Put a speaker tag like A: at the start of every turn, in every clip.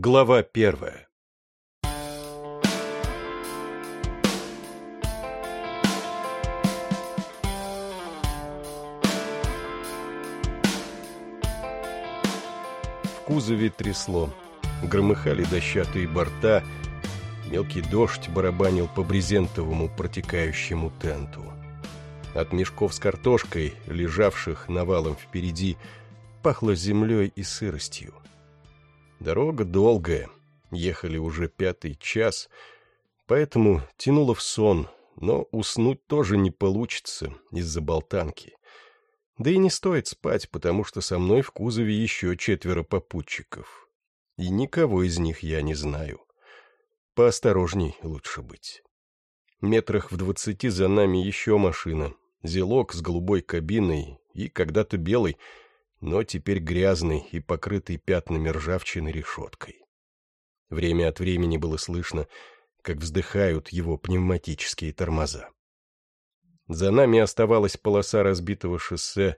A: Глава первая В кузове трясло. Громыхали дощатые борта, мелкий дождь барабанил по брезентовому протекающему тенту. От мешков с картошкой, лежавших навалом впереди, пахло землей и сыростью. Дорога долгая, ехали уже пятый час, поэтому тянуло в сон, но уснуть тоже не получится из-за болтанки. Да и не стоит спать, потому что со мной в кузове еще четверо попутчиков. И никого из них я не знаю. Поосторожней лучше быть. Метрах в двадцати за нами еще машина. Зелок с голубой кабиной и когда-то белый, но теперь грязный и покрытый пятнами ржавчины решеткой. Время от времени было слышно, как вздыхают его пневматические тормоза. За нами оставалась полоса разбитого шоссе,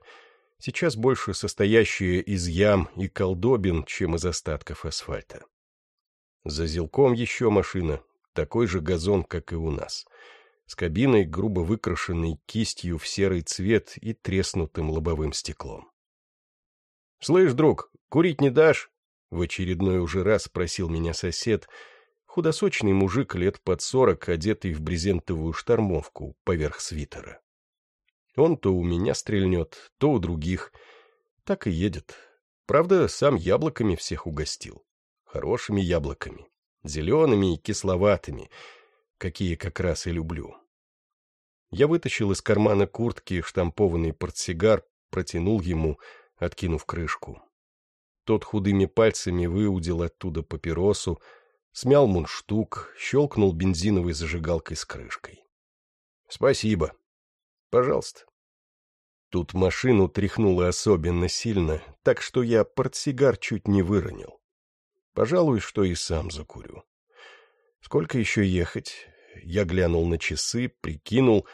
A: сейчас больше состоящая из ям и колдобин, чем из остатков асфальта. За зелком еще машина, такой же газон, как и у нас, с кабиной, грубо выкрашенной кистью в серый цвет и треснутым лобовым стеклом. «Слышь, друг, курить не дашь?» — в очередной уже раз спросил меня сосед, худосочный мужик лет под сорок, одетый в брезентовую штормовку поверх свитера. Он то у меня стрельнет, то у других. Так и едет. Правда, сам яблоками всех угостил. Хорошими яблоками. Зелеными и кисловатыми, какие как раз и люблю. Я вытащил из кармана куртки штампованный портсигар, протянул ему — откинув крышку. Тот худыми пальцами выудил оттуда папиросу, смял мундштук, щелкнул бензиновой зажигалкой с крышкой. — Спасибо. — Пожалуйста. Тут машину тряхнуло особенно сильно, так что я портсигар чуть не выронил. Пожалуй, что и сам закурю. Сколько еще ехать? Я глянул на часы, прикинул.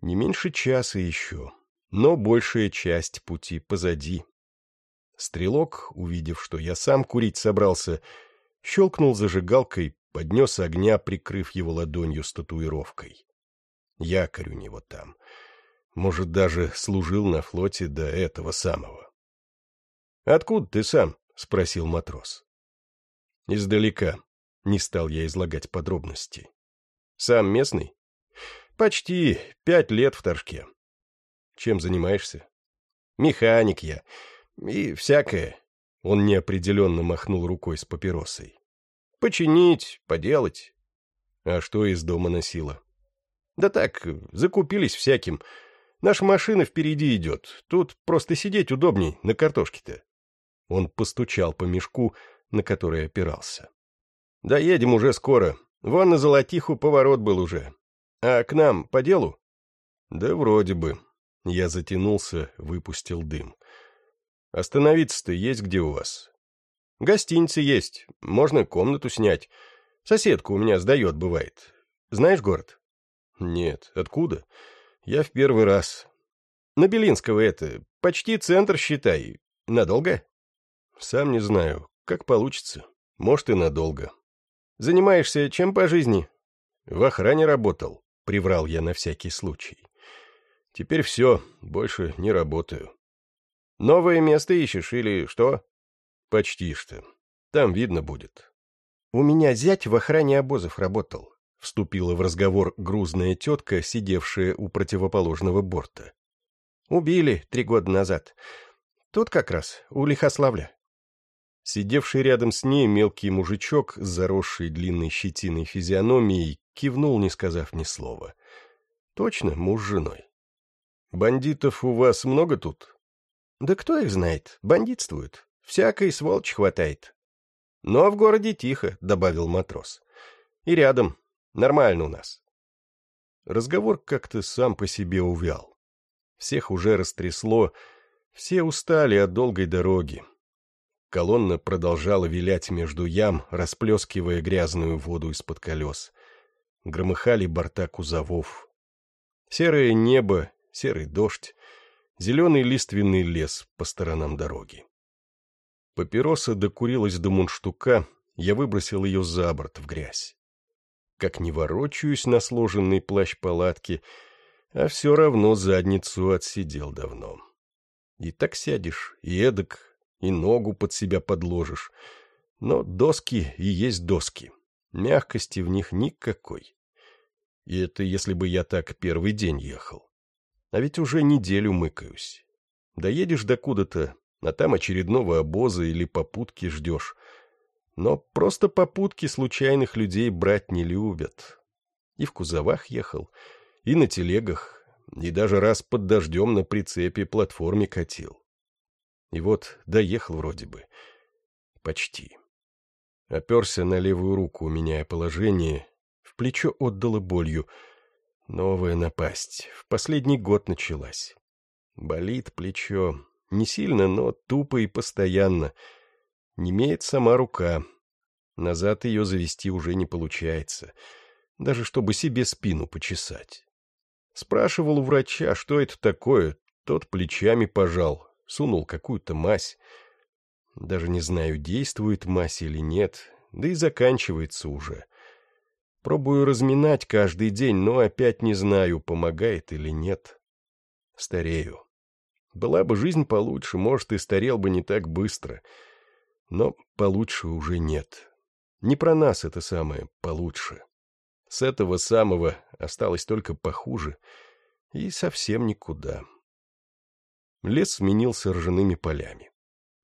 A: Не меньше часа еще но большая часть пути позади. Стрелок, увидев, что я сам курить собрался, щелкнул зажигалкой, поднес огня, прикрыв его ладонью с татуировкой. Якорь у него там. Может, даже служил на флоте до этого самого. — Откуда ты сам? — спросил матрос. — Издалека. Не стал я излагать подробности. — Сам местный? — Почти пять лет в Торжке. Чем занимаешься? Механик я. И всякое. Он неопределенно махнул рукой с папиросой. Починить, поделать. А что из дома носила? Да так, закупились всяким. Наша машина впереди идет. Тут просто сидеть удобней, на картошке-то. Он постучал по мешку, на который опирался. Доедем уже скоро. Вон на Золотиху поворот был уже. А к нам по делу? Да вроде бы. Я затянулся, выпустил дым. «Остановиться-то есть где у вас?» «Гостиницы есть. Можно комнату снять. Соседка у меня сдает, бывает. Знаешь город?» «Нет. Откуда?» «Я в первый раз». «На Белинского это. Почти центр, считай. Надолго?» «Сам не знаю. Как получится. Может, и надолго». «Занимаешься чем по жизни?» «В охране работал», — приврал я на всякий случай. Теперь все, больше не работаю. Новое место ищешь или что? Почти что. Там видно будет. У меня зять в охране обозов работал. Вступила в разговор грузная тетка, сидевшая у противоположного борта. Убили три года назад. Тут как раз, у Лихославля. Сидевший рядом с ней мелкий мужичок с заросшей длинной щетиной физиономией кивнул, не сказав ни слова. Точно, муж с женой. Бандитов у вас много тут? Да кто их знает, бандитствуют. Всякой сволочь хватает. Но в городе тихо, добавил матрос. И рядом. Нормально у нас. Разговор как-то сам по себе увял. Всех уже растрясло, все устали от долгой дороги. Колонна продолжала вилять между ям, расплескивая грязную воду из-под колес. Громыхали борта кузовов. Серое небо серый дождь, зеленый лиственный лес по сторонам дороги. Папироса докурилась до мундштука, я выбросил ее за борт в грязь. Как не ворочаюсь на сложенный плащ палатки, а все равно задницу отсидел давно. И так сядешь, и эдак, и ногу под себя подложишь. Но доски и есть доски. Мягкости в них никакой. И это если бы я так первый день ехал. А ведь уже неделю мыкаюсь. Доедешь до куда-то, а там очередного обоза или попутки ждешь. Но просто попутки случайных людей брать не любят. И в кузовах ехал, и на телегах, и даже раз под дождем на прицепе платформе катил. И вот доехал вроде бы. Почти. Оперся на левую руку, меняя положение. В плечо отдало болью. Новая напасть. В последний год началась. Болит плечо. Не сильно, но тупо и постоянно. Немеет сама рука. Назад ее завести уже не получается. Даже чтобы себе спину почесать. Спрашивал у врача, что это такое. Тот плечами пожал, сунул какую-то мазь. Даже не знаю, действует мазь или нет, да и заканчивается уже. Пробую разминать каждый день, но опять не знаю, помогает или нет. Старею. Была бы жизнь получше, может, и старел бы не так быстро. Но получше уже нет. Не про нас это самое «получше». С этого самого осталось только похуже и совсем никуда. Лес сменился ржаными полями.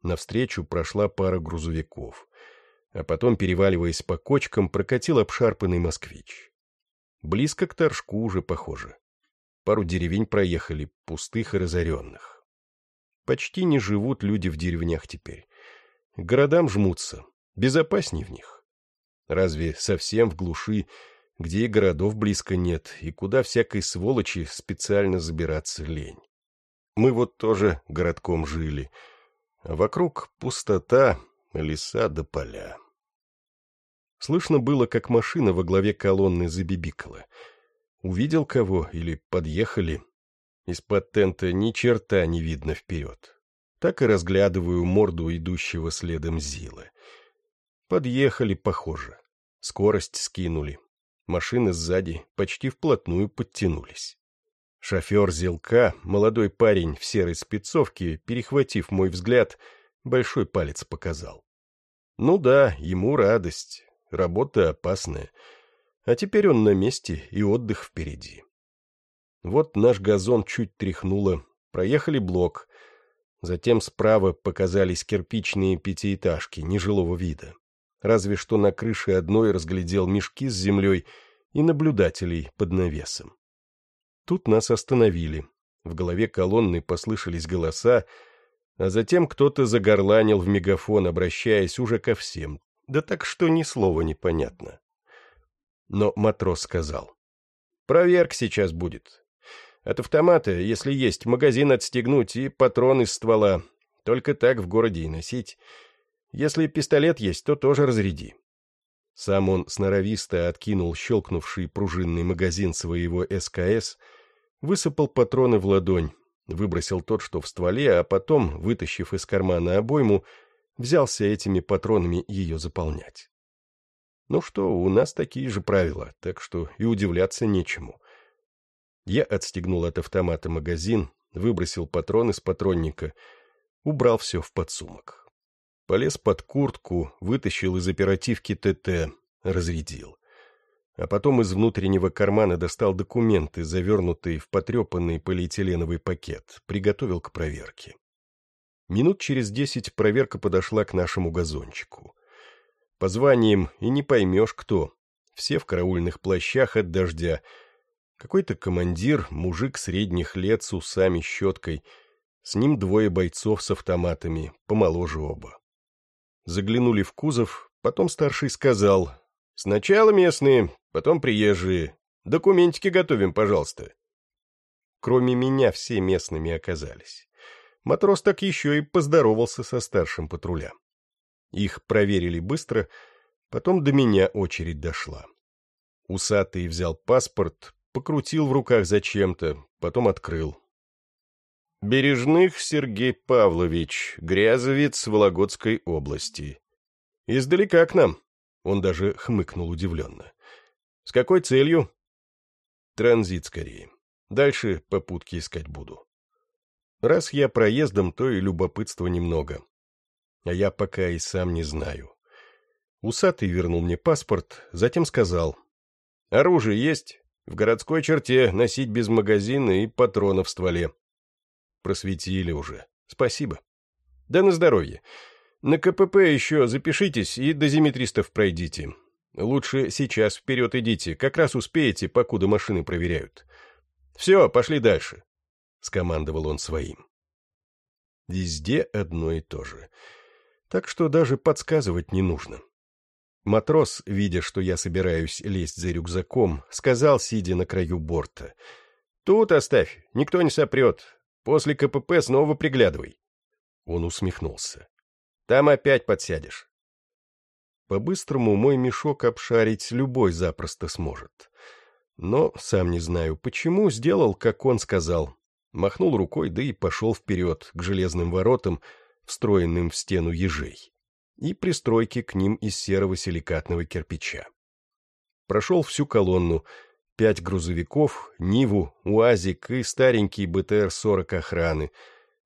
A: Навстречу прошла пара грузовиков, а потом, переваливаясь по кочкам, прокатил обшарпанный москвич. Близко к Торжку уже похоже. Пару деревень проехали, пустых и разоренных. Почти не живут люди в деревнях теперь. К городам жмутся, безопасней в них. Разве совсем в глуши, где и городов близко нет, и куда всякой сволочи специально забираться лень? Мы вот тоже городком жили, а вокруг пустота, леса да поля. Слышно было, как машина во главе колонны забибикала. Увидел кого или подъехали? Из-под тента ни черта не видно вперед. Так и разглядываю морду идущего следом Зила. Подъехали, похоже. Скорость скинули. Машины сзади почти вплотную подтянулись. Шофер Зелка, молодой парень в серой спецовке, перехватив мой взгляд, большой палец показал. Ну да, ему радость, работа опасная. А теперь он на месте, и отдых впереди. Вот наш газон чуть тряхнуло, проехали блок. Затем справа показались кирпичные пятиэтажки нежилого вида. Разве что на крыше одной разглядел мешки с землей и наблюдателей под навесом. Тут нас остановили. В голове колонны послышались голоса, а затем кто-то загорланил в мегафон, обращаясь уже ко всем, да так что ни слова не понятно. Но матрос сказал. «Проверка сейчас будет. От автомата, если есть, магазин отстегнуть и патрон из ствола. Только так в городе и носить. Если пистолет есть, то тоже разряди». Сам он сноровисто откинул щелкнувший пружинный магазин своего СКС — Высыпал патроны в ладонь, выбросил тот, что в стволе, а потом, вытащив из кармана обойму, взялся этими патронами ее заполнять. Ну что, у нас такие же правила, так что и удивляться нечему. Я отстегнул от автомата магазин, выбросил патрон из патронника, убрал все в подсумок. Полез под куртку, вытащил из оперативки ТТ, разрядил а потом из внутреннего кармана достал документы, завернутые в потрепанный полиэтиленовый пакет, приготовил к проверке. Минут через десять проверка подошла к нашему газончику. По званиям и не поймешь, кто. Все в караульных плащах от дождя. Какой-то командир, мужик средних лет с усами, щеткой. С ним двое бойцов с автоматами, помоложе оба. Заглянули в кузов, потом старший сказал, «Сначала местные, потом приезжие. Документики готовим, пожалуйста. Кроме меня все местными оказались. Матрос так еще и поздоровался со старшим патруля. Их проверили быстро, потом до меня очередь дошла. Усатый взял паспорт, покрутил в руках зачем-то, потом открыл. Бережных Сергей Павлович, Грязовец Вологодской области. Издалека к нам. Он даже хмыкнул удивленно. «С какой целью?» «Транзит скорее. Дальше попутки искать буду. Раз я проездом, то и любопытства немного. А я пока и сам не знаю. Усатый вернул мне паспорт, затем сказал. «Оружие есть? В городской черте носить без магазина и патронов в стволе». Просветили уже. Спасибо. Да на здоровье. На КПП еще запишитесь и дозиметристов пройдите. Лучше сейчас вперед идите, как раз успеете, покуда машины проверяют. Все, пошли дальше. — скомандовал он своим. Везде одно и то же. Так что даже подсказывать не нужно. Матрос, видя, что я собираюсь лезть за рюкзаком, сказал, сидя на краю борта. «Тут оставь, никто не сопрет. После КПП снова приглядывай». Он усмехнулся. «Там опять подсядешь». По-быстрому мой мешок обшарить любой запросто сможет. Но, сам не знаю почему, сделал, как он сказал, махнул рукой, да и пошел вперед, к железным воротам, встроенным в стену ежей, и пристройки к ним из серого силикатного кирпича. Прошел всю колонну, пять грузовиков, Ниву, УАЗик и старенький БТР-40 охраны,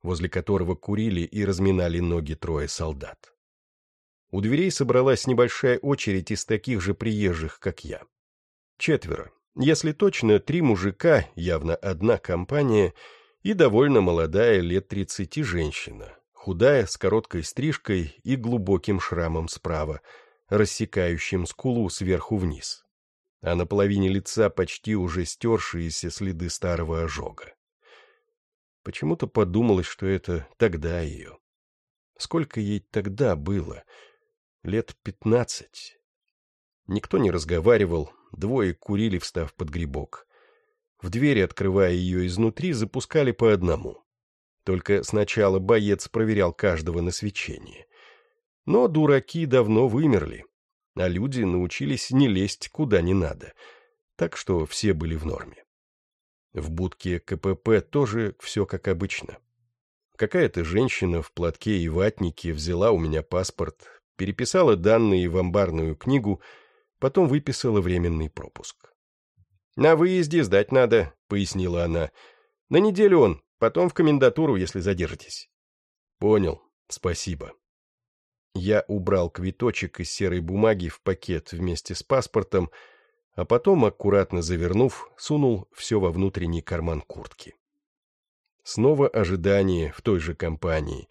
A: возле которого курили и разминали ноги трое солдат. У дверей собралась небольшая очередь из таких же приезжих, как я. Четверо, если точно, три мужика, явно одна компания, и довольно молодая, лет тридцати женщина, худая, с короткой стрижкой и глубоким шрамом справа, рассекающим скулу сверху вниз. А на половине лица почти уже стершиеся следы старого ожога. Почему-то подумалось, что это тогда ее. Сколько ей тогда было? Лет пятнадцать. Никто не разговаривал, Двое курили, встав под грибок. В двери, открывая ее изнутри, запускали по одному. Только сначала боец проверял каждого на свечение. Но дураки давно вымерли, а люди научились не лезть куда не надо, так что все были в норме. В будке КПП тоже все как обычно. Какая-то женщина в платке и ватнике взяла у меня паспорт, переписала данные в амбарную книгу — потом выписала временный пропуск. «На выезде сдать надо», — пояснила она. «На неделю он, потом в комендатуру, если задержитесь». «Понял, спасибо». Я убрал квиточек из серой бумаги в пакет вместе с паспортом, а потом, аккуратно завернув, сунул все во внутренний карман куртки. Снова ожидание в той же компании,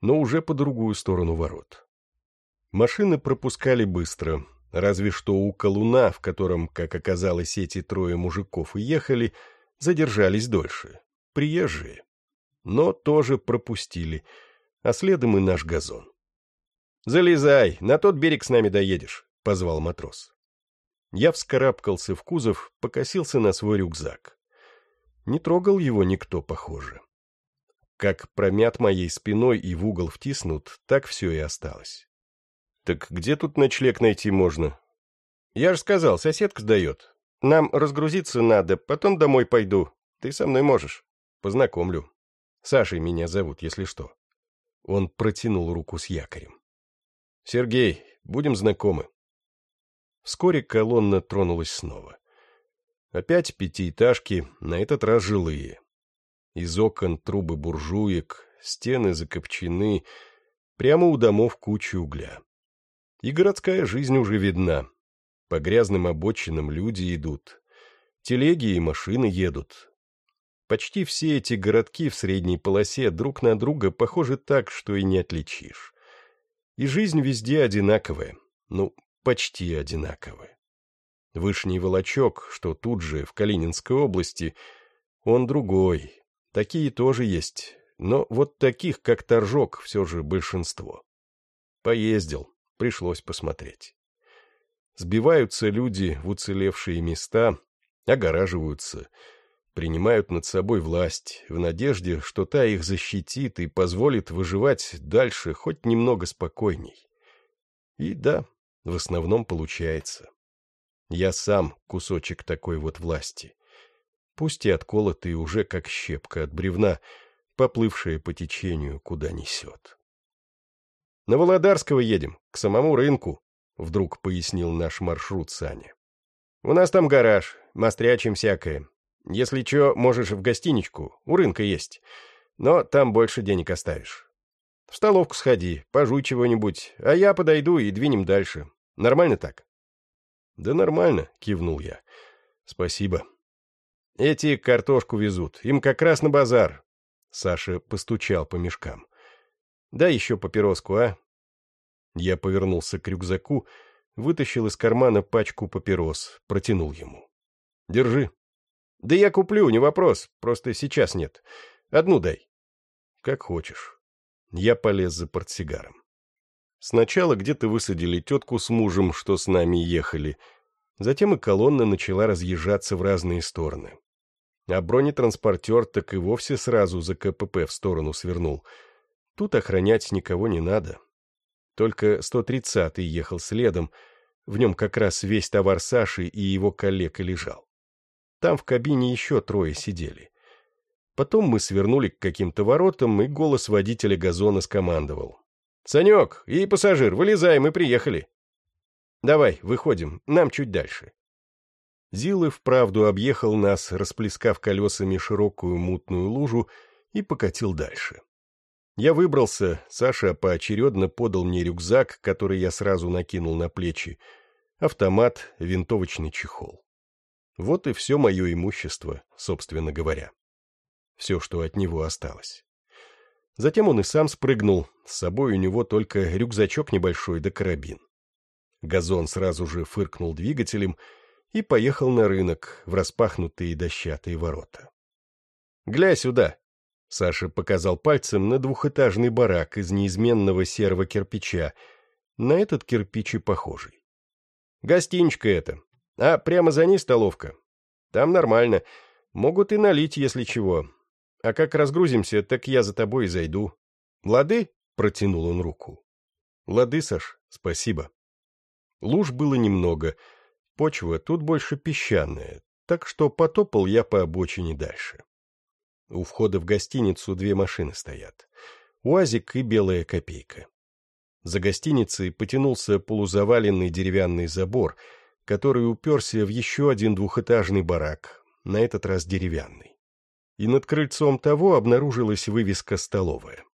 A: но уже по другую сторону ворот. Машины пропускали быстро, Разве что у колуна, в котором, как оказалось, эти трое мужиков и ехали, задержались дольше. Приезжие. Но тоже пропустили, а следом и наш газон. «Залезай, на тот берег с нами доедешь», — позвал матрос. Я вскарабкался в кузов, покосился на свой рюкзак. Не трогал его никто, похоже. Как промят моей спиной и в угол втиснут, так все и осталось. «Так где тут ночлег найти можно?» «Я же сказал, соседка сдает. Нам разгрузиться надо, потом домой пойду. Ты со мной можешь. Познакомлю. Сашей меня зовут, если что». Он протянул руку с якорем. «Сергей, будем знакомы». Вскоре колонна тронулась снова. Опять пятиэтажки, на этот раз жилые. Из окон трубы буржуек, стены закопчены, прямо у домов куча угля. И городская жизнь уже видна. По грязным обочинам люди идут. Телеги и машины едут. Почти все эти городки в средней полосе друг на друга похожи так, что и не отличишь. И жизнь везде одинаковая. Ну, почти одинаковая. Вышний Волочок, что тут же, в Калининской области, он другой. Такие тоже есть, но вот таких, как Торжок, все же большинство. Поездил, пришлось посмотреть. Сбиваются люди в уцелевшие места, огораживаются, принимают над собой власть в надежде, что та их защитит и позволит выживать дальше хоть немного спокойней. И да, в основном получается. Я сам кусочек такой вот власти. Пусть и отколотый уже как щепка от бревна, поплывшая по течению, куда несет. На Володарского едем, к самому рынку, — вдруг пояснил наш маршрут Саня. «У нас там гараж, мострячим всякое. Если чё, можешь в гостиничку, у рынка есть. Но там больше денег оставишь. В столовку сходи, пожуй чего-нибудь, а я подойду и двинем дальше. Нормально так?» «Да нормально», — кивнул я. «Спасибо». «Эти картошку везут, им как раз на базар». Саша постучал по мешкам. «Дай еще папироску, а?» Я повернулся к рюкзаку, вытащил из кармана пачку папирос, протянул ему. «Держи». «Да я куплю, не вопрос, просто сейчас нет. Одну дай». «Как хочешь». Я полез за портсигаром. Сначала где-то высадили тетку с мужем, что с нами ехали. Затем и колонна начала разъезжаться в разные стороны. А бронетранспортер так и вовсе сразу за КПП в сторону свернул. Тут охранять никого не надо. Только 130-й ехал следом, в нем как раз весь товар Саши и его коллег и лежал. Там в кабине еще трое сидели. Потом мы свернули к каким-то воротам, и голос водителя газона скомандовал. «Санек и пассажир, вылезай, мы приехали!» «Давай, выходим, нам чуть дальше». Зилы вправду объехал нас, расплескав колесами широкую мутную лужу, и покатил дальше. Я выбрался, Саша поочередно подал мне рюкзак, который я сразу накинул на плечи, автомат, винтовочный чехол. Вот и все мое имущество, собственно говоря. Все, что от него осталось. Затем он и сам спрыгнул, с собой у него только рюкзачок небольшой да карабин. Газон сразу же фыркнул двигателем и поехал на рынок в распахнутые дощатые ворота. «Гля сюда!» Саша показал пальцем на двухэтажный барак из неизменного серого кирпича, на этот кирпич и похожий. Гостиничка это, а прямо за ней столовка. Там нормально, могут и налить, если чего. А как разгрузимся, так я за тобой и зайду. Лады? — протянул он руку. Лады, Саш, спасибо. Луж было немного, почва тут больше песчаная, так что потопал я по обочине дальше. У входа в гостиницу две машины стоят. УАЗик и белая копейка. За гостиницей потянулся полузаваленный деревянный забор, который уперся в еще один двухэтажный барак, на этот раз деревянный. И над крыльцом того обнаружилась вывеска «Столовая».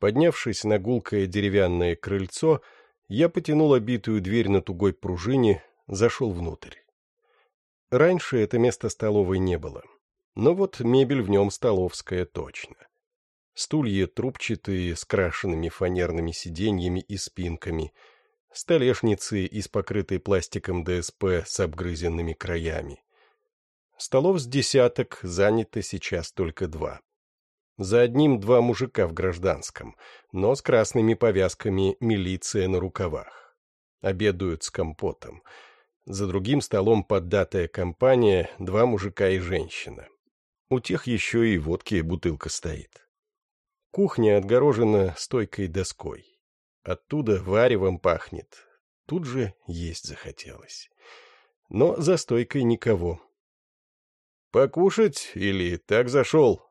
A: Поднявшись на гулкое деревянное крыльцо, я потянул обитую дверь на тугой пружине, зашел внутрь. Раньше это место столовой не было. Но вот мебель в нем столовская точно. Стулья трубчатые, с крашенными фанерными сиденьями и спинками, столешницы из покрытой пластиком ДСП с обгрызенными краями. Столов с десяток, занято сейчас только два. За одним два мужика в гражданском, но с красными повязками милиция на рукавах. Обедают с компотом. За другим столом поддатая компания, два мужика и женщина. У тех еще и водки бутылка стоит. Кухня отгорожена стойкой доской. Оттуда варевом пахнет. Тут же есть захотелось. Но за стойкой никого. «Покушать или так зашел?»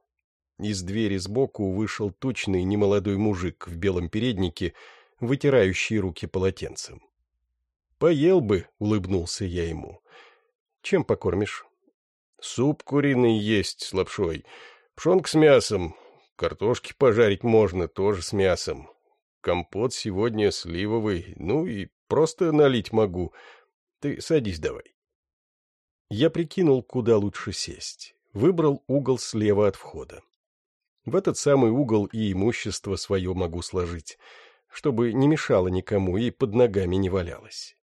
A: Из двери сбоку вышел тучный немолодой мужик в белом переднике, вытирающий руки полотенцем. «Поел бы», — улыбнулся я ему. «Чем покормишь?» Суп куриный есть с лапшой, пшенка с мясом, картошки пожарить можно, тоже с мясом. Компот сегодня сливовый, ну и просто налить могу. Ты садись давай. Я прикинул, куда лучше сесть. Выбрал угол слева от входа. В этот самый угол и имущество свое могу сложить, чтобы не мешало никому и под ногами не валялось.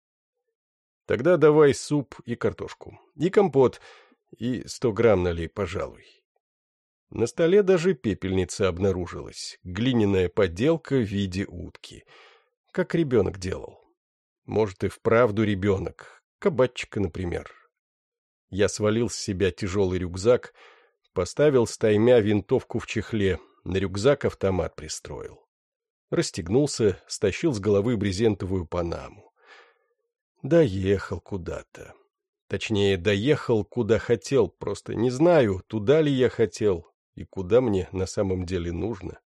A: Тогда давай суп и картошку. И компот — и сто грамм налей, пожалуй. На столе даже пепельница обнаружилась, глиняная подделка в виде утки, как ребенок делал. Может, и вправду ребенок, кабачка, например. Я свалил с себя тяжелый рюкзак, поставил стаймя винтовку в чехле, на рюкзак автомат пристроил. Расстегнулся, стащил с головы брезентовую панаму. Доехал куда-то. Точнее, доехал, куда хотел, просто не знаю, туда ли я хотел и куда мне на самом деле нужно.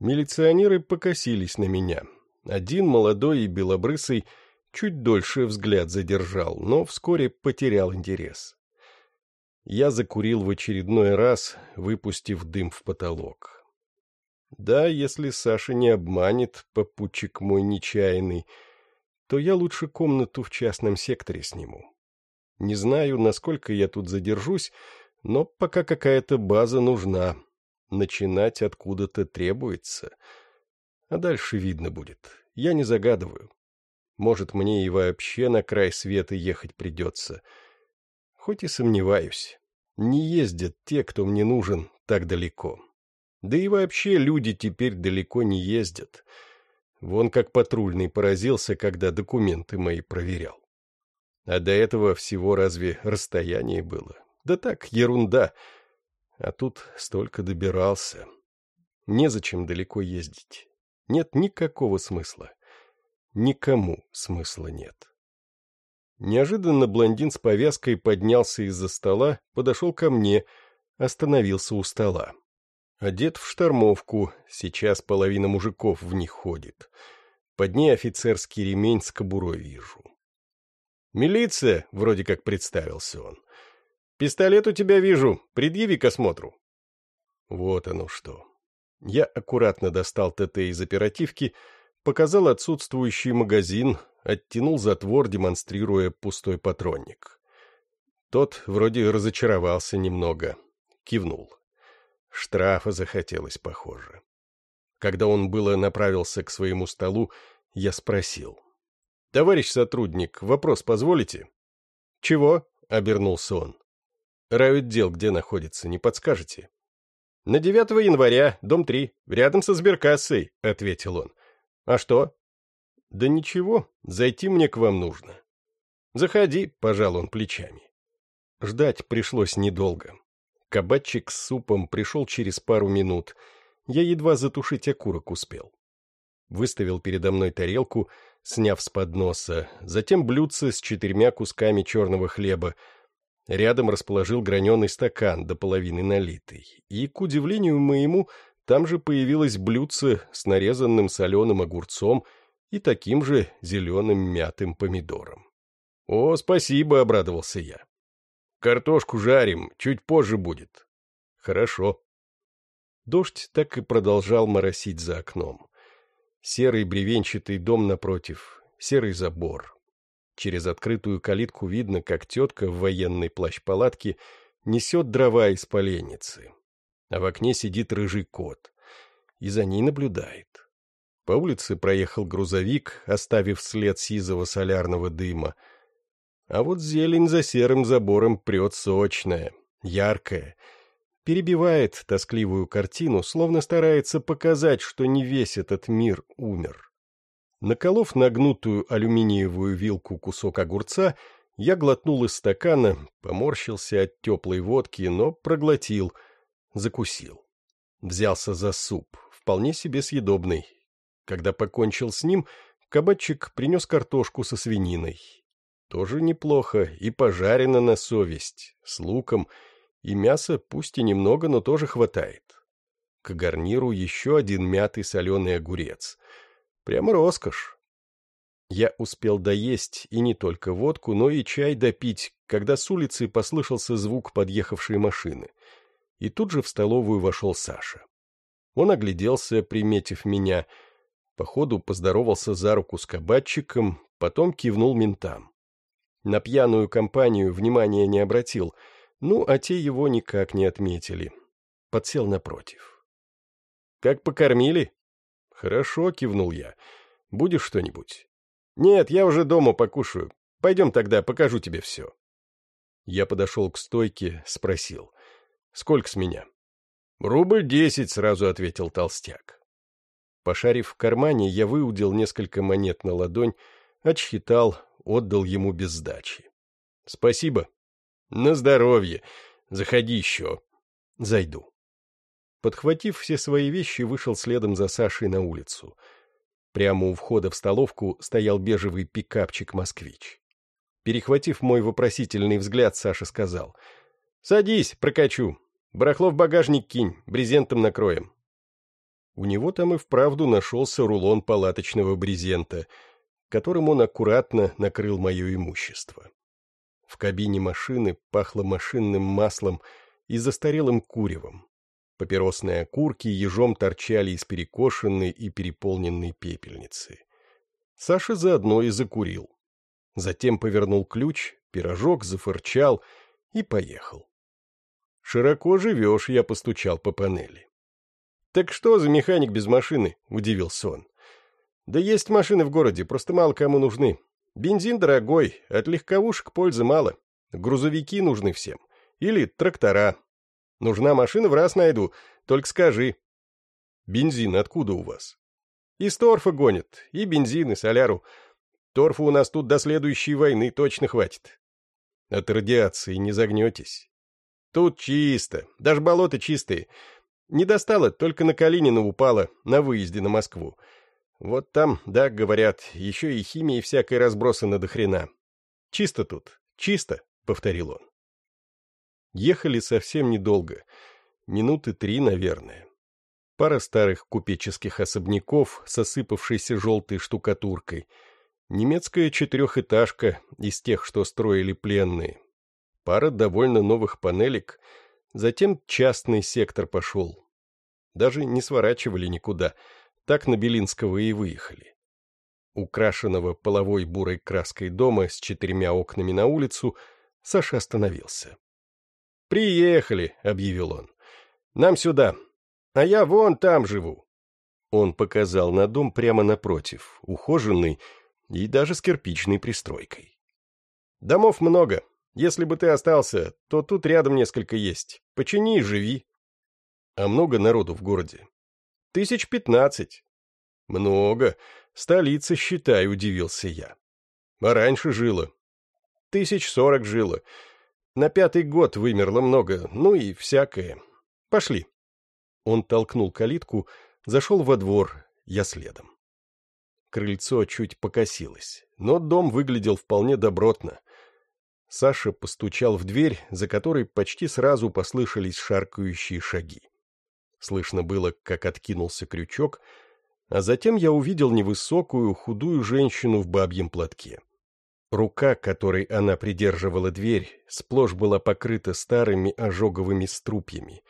A: Милиционеры покосились на меня. Один, молодой и белобрысый, чуть дольше взгляд задержал, но вскоре потерял интерес. Я закурил в очередной раз, выпустив дым в потолок. Да, если Саша не обманет, попутчик мой нечаянный, то я лучше комнату в частном секторе сниму. Не знаю, насколько я тут задержусь, но пока какая-то база нужна. Начинать откуда-то требуется. А дальше видно будет. Я не загадываю. Может, мне и вообще на край света ехать придется. Хоть и сомневаюсь. Не ездят те, кто мне нужен, так далеко. Да и вообще люди теперь далеко не ездят. Вон как патрульный поразился, когда документы мои проверял. А до этого всего разве расстояние было? Да так, ерунда. А тут столько добирался. Незачем далеко ездить. Нет никакого смысла. Никому смысла нет. Неожиданно блондин с повязкой поднялся из-за стола, подошел ко мне, остановился у стола. Одет в штормовку, сейчас половина мужиков в них ходит. Под ней офицерский ремень с кобурой вижу. «Милиция!» — вроде как представился он. «Пистолет у тебя вижу, предъяви к осмотру». Вот оно что. Я аккуратно достал ТТ из оперативки, показал отсутствующий магазин, оттянул затвор, демонстрируя пустой патронник. Тот вроде разочаровался немного, кивнул. Штрафа захотелось, похоже. Когда он было направился к своему столу, я спросил. — Товарищ сотрудник, вопрос позволите? — Чего? — обернулся он. — Райотдел где находится, не подскажете? — На 9 января, дом 3, рядом со сберкассой, — ответил он. — А что? — Да ничего, зайти мне к вам нужно. — Заходи, — пожал он плечами. Ждать пришлось недолго. Кабачик с супом пришел через пару минут. Я едва затушить окурок успел. Выставил передо мной тарелку, сняв с подноса, затем блюдце с четырьмя кусками черного хлеба. Рядом расположил граненый стакан, до половины налитый. И, к удивлению моему, там же появилось блюдце с нарезанным соленым огурцом и таким же зеленым мятым помидором. «О, спасибо!» — обрадовался я. Картошку жарим, чуть позже будет. Хорошо. Дождь так и продолжал моросить за окном. Серый бревенчатый дом напротив, серый забор. Через открытую калитку видно, как тетка в военной плащ-палатке несет дрова из поленницы. А в окне сидит рыжий кот. И за ней наблюдает. По улице проехал грузовик, оставив след сизого солярного дыма — а вот зелень за серым забором прет сочная, яркая, перебивает тоскливую картину, словно старается показать, что не весь этот мир умер. Наколов нагнутую алюминиевую вилку кусок огурца, я глотнул из стакана, поморщился от теплой водки, но проглотил, закусил. Взялся за суп, вполне себе съедобный. Когда покончил с ним, кабачик принес картошку со свининой, тоже неплохо, и пожарено на совесть, с луком, и мяса пусть и немного, но тоже хватает. К гарниру еще один мятый соленый огурец. Прямо роскошь. Я успел доесть и не только водку, но и чай допить, когда с улицы послышался звук подъехавшей машины. И тут же в столовую вошел Саша. Он огляделся, приметив меня, походу поздоровался за руку с кабачиком, потом кивнул ментам. На пьяную компанию внимания не обратил, ну, а те его никак не отметили. Подсел напротив. «Как покормили?» «Хорошо», — кивнул я. «Будешь что-нибудь?» «Нет, я уже дома покушаю. Пойдем тогда, покажу тебе все». Я подошел к стойке, спросил. «Сколько с меня?» «Рубль десять», — сразу ответил толстяк. Пошарив в кармане, я выудил несколько монет на ладонь, отсчитал, отдал ему без сдачи. — Спасибо. — На здоровье. Заходи еще. — Зайду. Подхватив все свои вещи, вышел следом за Сашей на улицу. Прямо у входа в столовку стоял бежевый пикапчик-москвич. Перехватив мой вопросительный взгляд, Саша сказал. — Садись, прокачу. Барахло в багажник кинь, брезентом накроем. У него там и вправду нашелся рулон палаточного брезента — которым он аккуратно накрыл мое имущество. В кабине машины пахло машинным маслом и застарелым куревом. Папиросные окурки ежом торчали из перекошенной и переполненной пепельницы. Саша заодно и закурил. Затем повернул ключ, пирожок зафырчал и поехал. «Широко живешь», — я постучал по панели. «Так что за механик без машины?» — удивился он. «Да есть машины в городе, просто мало кому нужны. Бензин дорогой, от легковушек пользы мало. Грузовики нужны всем. Или трактора. Нужна машина, в раз найду, только скажи». «Бензин откуда у вас?» «Из торфа гонят, и бензин, и соляру. Торфа у нас тут до следующей войны точно хватит». «От радиации не загнетесь?» «Тут чисто, даже болота чистые». Не достало, только на Калинина упало, на выезде на Москву. Вот там, да, говорят, еще и химии всякой разбросана до хрена. Чисто тут, чисто, — повторил он. Ехали совсем недолго, минуты три, наверное. Пара старых купеческих особняков с осыпавшейся желтой штукатуркой, немецкая четырехэтажка из тех, что строили пленные, пара довольно новых панелек — Затем частный сектор пошел. Даже не сворачивали никуда, так на Белинского и выехали. Украшенного половой бурой краской дома с четырьмя окнами на улицу Саша остановился. «Приехали», — объявил он. «Нам сюда. А я вон там живу». Он показал на дом прямо напротив, ухоженный и даже с кирпичной пристройкой. «Домов много, если бы ты остался, то тут рядом несколько есть. Почини и живи. А много народу в городе? Тысяч пятнадцать. Много. Столица, считай, удивился я. А раньше жило. Тысяч сорок жило. На пятый год вымерло много, ну и всякое. Пошли. Он толкнул калитку, зашел во двор, я следом. Крыльцо чуть покосилось, но дом выглядел вполне добротно. Саша постучал в дверь, за которой почти сразу послышались шаркающие шаги. Слышно было, как откинулся крючок, а затем я увидел невысокую, худую женщину в бабьем платке. Рука, которой она придерживала дверь, сплошь была покрыта старыми ожоговыми струпьями.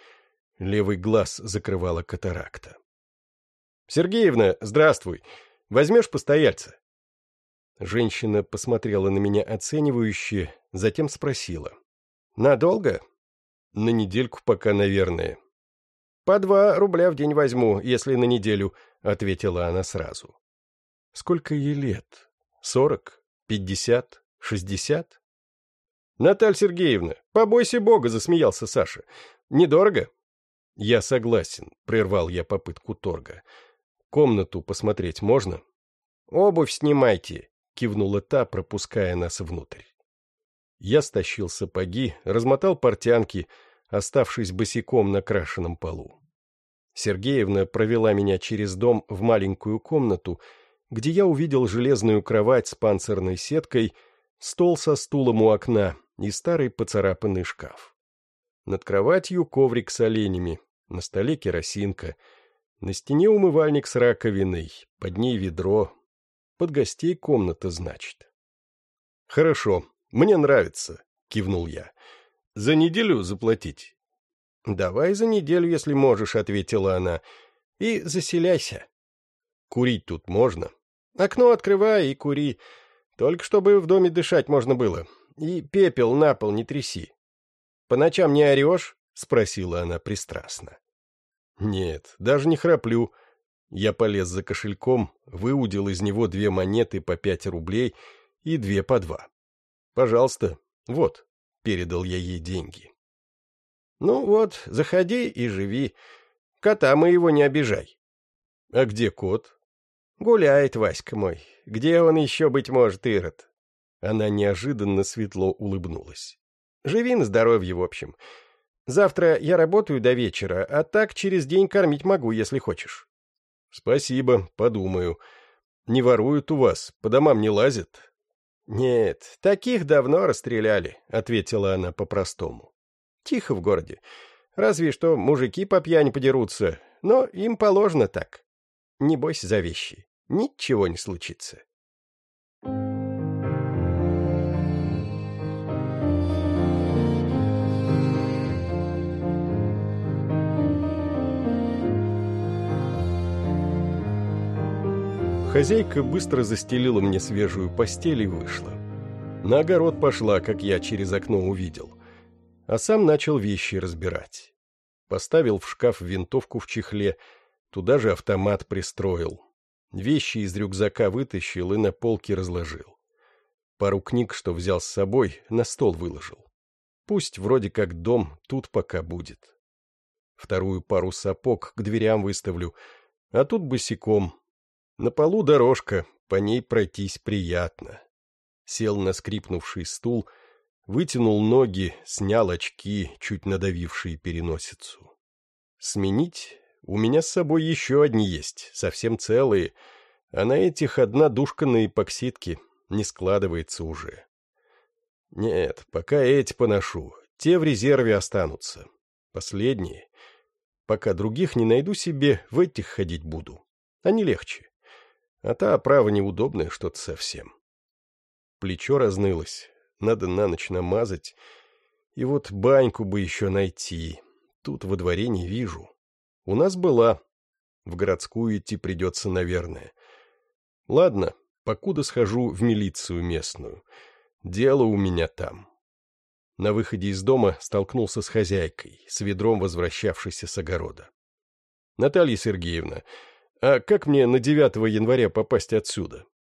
A: Левый глаз закрывала катаракта. — Сергеевна, здравствуй. Возьмешь постояльца? Женщина посмотрела на меня оценивающе, затем спросила. «Надолго?» «На недельку пока, наверное». «По два рубля в день возьму, если на неделю», — ответила она сразу. «Сколько ей лет? Сорок? Пятьдесят? Шестьдесят?» «Наталья Сергеевна, побойся Бога», — засмеялся Саша. «Недорого?» «Я согласен», — прервал я попытку торга. «Комнату посмотреть можно?» «Обувь снимайте», кивнула та, пропуская нас внутрь. Я стащил сапоги, размотал портянки, оставшись босиком на крашеном полу. Сергеевна провела меня через дом в маленькую комнату, где я увидел железную кровать с панцирной сеткой, стол со стулом у окна и старый поцарапанный шкаф. Над кроватью коврик с оленями, на столе керосинка, на стене умывальник с раковиной, под ней ведро, под гостей комната, значит. Хорошо, мне нравится, кивнул я. За неделю заплатить? Давай за неделю, если можешь, ответила она. И заселяйся. Курить тут можно? Окно открывай и кури. Только чтобы в доме дышать можно было. И пепел на пол не тряси. По ночам не орешь? Спросила она пристрастно. Нет, даже не храплю. Я полез за кошельком, выудил из него две монеты по пять рублей и две по два. «Пожалуйста, вот», — передал я ей деньги. «Ну вот, заходи и живи. Кота моего не обижай». «А где кот?» «Гуляет, Васька мой. Где он еще, быть может, Ирод?» Она неожиданно светло улыбнулась. «Живи на здоровье, в общем. Завтра я работаю до вечера, а так через день кормить могу, если хочешь». Спасибо, подумаю. Не воруют у вас, по домам не лазят? Нет, таких давно расстреляли, ответила она по-простому. Тихо в городе. Разве что мужики по пьяни подерутся, но им положено так. Не бойся за вещи, ничего не случится. Хозяйка быстро застелила мне свежую постель и вышла. На огород пошла, как я через окно увидел. А сам начал вещи разбирать. Поставил в шкаф винтовку в чехле, туда же автомат пристроил. Вещи из рюкзака вытащил и на полке разложил. Пару книг, что взял с собой, на стол выложил. Пусть вроде как дом тут пока будет. Вторую пару сапог к дверям выставлю, а тут босиком. На полу дорожка, по ней пройтись приятно. Сел на скрипнувший стул, вытянул ноги, снял очки, чуть надавившие переносицу. Сменить? У меня с собой еще одни есть, совсем целые, а на этих одна душка на эпоксидке не складывается уже. Нет, пока эти поношу, те в резерве останутся. Последние. Пока других не найду себе, в этих ходить буду. Они легче. А та оправа неудобная что-то совсем. Плечо разнылось, надо на ночь намазать. И вот баньку бы еще найти. Тут во дворе не вижу. У нас была. В городскую идти придется, наверное. Ладно, покуда схожу в милицию местную. Дело у меня там. На выходе из дома столкнулся с хозяйкой, с ведром возвращавшейся с огорода. — Наталья Сергеевна, а как мне на 9 января попасть отсюда? —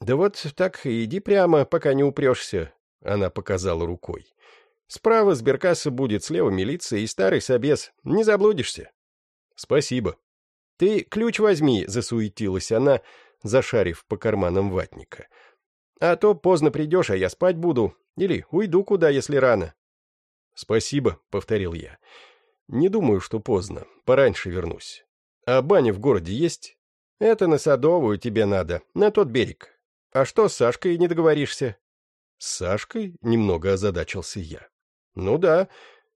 A: Да вот так иди прямо, пока не упрешься, — она показала рукой. — Справа сберкасса будет, слева милиция и старый собес. Не заблудишься. — Спасибо. — Ты ключ возьми, — засуетилась она, зашарив по карманам ватника. — А то поздно придешь, а я спать буду. Или уйду куда, если рано. — Спасибо, — повторил я. — Не думаю, что поздно. Пораньше вернусь. А баня в городе есть? — Это на Садовую тебе надо, на тот берег. А что с Сашкой не договоришься? С Сашкой немного озадачился я. Ну да,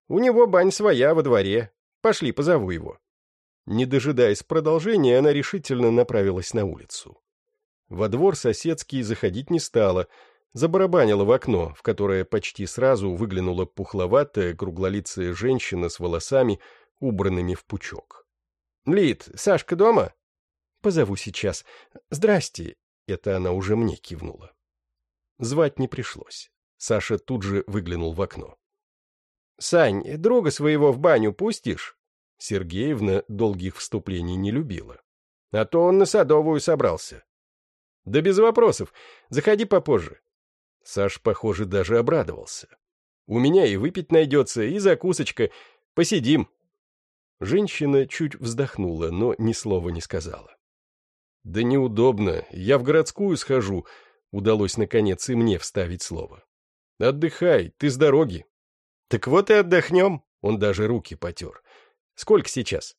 A: у него бань своя во дворе. Пошли, позову его. Не дожидаясь продолжения, она решительно направилась на улицу. Во двор соседский заходить не стала, забарабанила в окно, в которое почти сразу выглянула пухловатая, круглолицая женщина с волосами, убранными в пучок. — Лид, Сашка дома? — Позову сейчас. Здрасте. Это она уже мне кивнула. Звать не пришлось. Саша тут же выглянул в окно. — Сань, друга своего в баню пустишь? Сергеевна долгих вступлений не любила. А то он на Садовую собрался. — Да без вопросов. Заходи попозже. Саш, похоже, даже обрадовался. У меня и выпить найдется, и закусочка. Посидим. Женщина чуть вздохнула, но ни слова не сказала. «Да неудобно. Я в городскую схожу», — удалось, наконец, и мне вставить слово. «Отдыхай, ты с дороги». «Так вот и отдохнем», — он даже руки потер. «Сколько сейчас?»